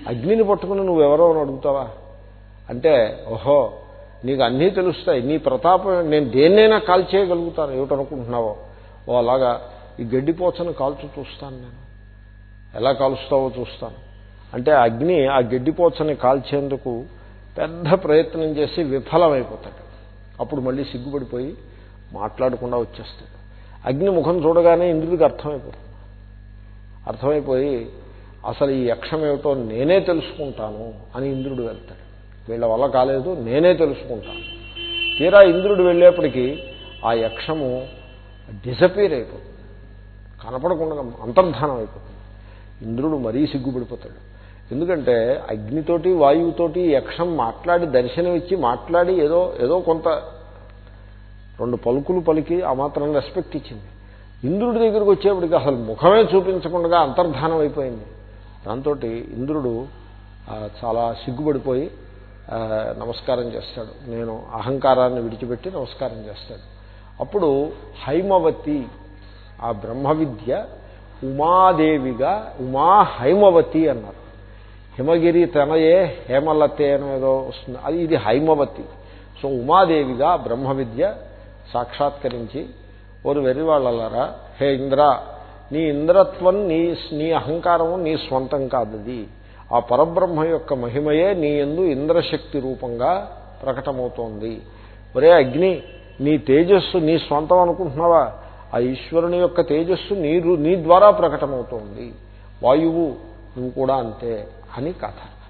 అగ్నిని పట్టుకుని నువ్వెవరో అని అడుగుతావా? అంటే ఓహో నీకు అన్నీ తెలుస్తాయి నీ ప్రతాపం నేను దేన్నైనా కాల్చేయగలుగుతాను ఏమిటనుకుంటున్నావో. ఓ అలాగా ఈ గడ్డిపోచను కాల్చు చూస్తాను నేను. ఎలా కాలుస్తావో చూస్తాను. అంటే అగ్ని ఆ గడ్డిపోచని కాల్చేందుకు పెద్ద ప్రయత్నం చేసి విఫలమైపోతాడు. అప్పుడు మళ్ళీ సిగ్గుపడిపోయి మాట్లాడకుండా వచ్చేస్తాడు. అగ్ని ముఖం చూడగానే ఇంద్రుడికి అర్థమైపోతుంది. అర్థమైపోయి అసలు ఈ యక్షం ఏమిటో నేనే తెలుసుకుంటాను అని ఇంద్రుడు వెళ్తాడు. వీళ్ళ వల్ల కాలేదు నేనే తెలుసుకుంటాను తీరా ఇంద్రుడు వెళ్ళేప్పటికీ ఆ యక్షము డిసపీర్ అయిపోతుంది. కనపడకుండా అంతర్ధానం అయిపోతుంది. ఇంద్రుడు మరీ సిగ్గుపడిపోతాడు. ఎందుకంటే అగ్నితోటి వాయువుతోటి యక్షం మాట్లాడి దర్శనమిచ్చి మాట్లాడి ఏదో ఏదో కొంత రెండు పలుకులు పలికి ఆ మాత్రం రెస్పెక్ట్ ఇచ్చింది. ఇంద్రుడి దగ్గరికి వచ్చేప్పటికి అసలు ముఖమే చూపించకుండా అంతర్ధానం అయిపోయింది. దాంతో ఇంద్రుడు చాలా సిగ్గుపడిపోయి నమస్కారం చేస్తాడు. నేను అహంకారాన్ని విడిచిపెట్టి నమస్కారం చేస్తాడు. అప్పుడు హైమవతి ఆ బ్రహ్మ విద్య ఉమాదేవిగా ఉమా హైమవతి అన్నారు. హిమగిరి తనయే హేమలతే అనేదో వస్తుంది. అది ఇది హైమవతి. సో ఉమాదేవిగా బ్రహ్మ విద్య సాక్షాత్కరించి ఓరు వెర్రి వాళ్ళలారా హే ఇంద్ర నీ ఇంద్రత్వం నీ నీ అహంకారము నీ స్వంతం కాదది. ఆ పరబ్రహ్మ యొక్క మహిమయే నీ ఎందు ఇంద్రశక్తి రూపంగా ప్రకటమవుతోంది. ఒరే అగ్ని నీ తేజస్సు నీ స్వంతం అనుకుంటున్నావా? ఆ ఈశ్వరుని యొక్క తేజస్సు నీ నీ ద్వారా ప్రకటమవుతోంది. వాయువు నువ్వు కూడా అంతే అని కథ.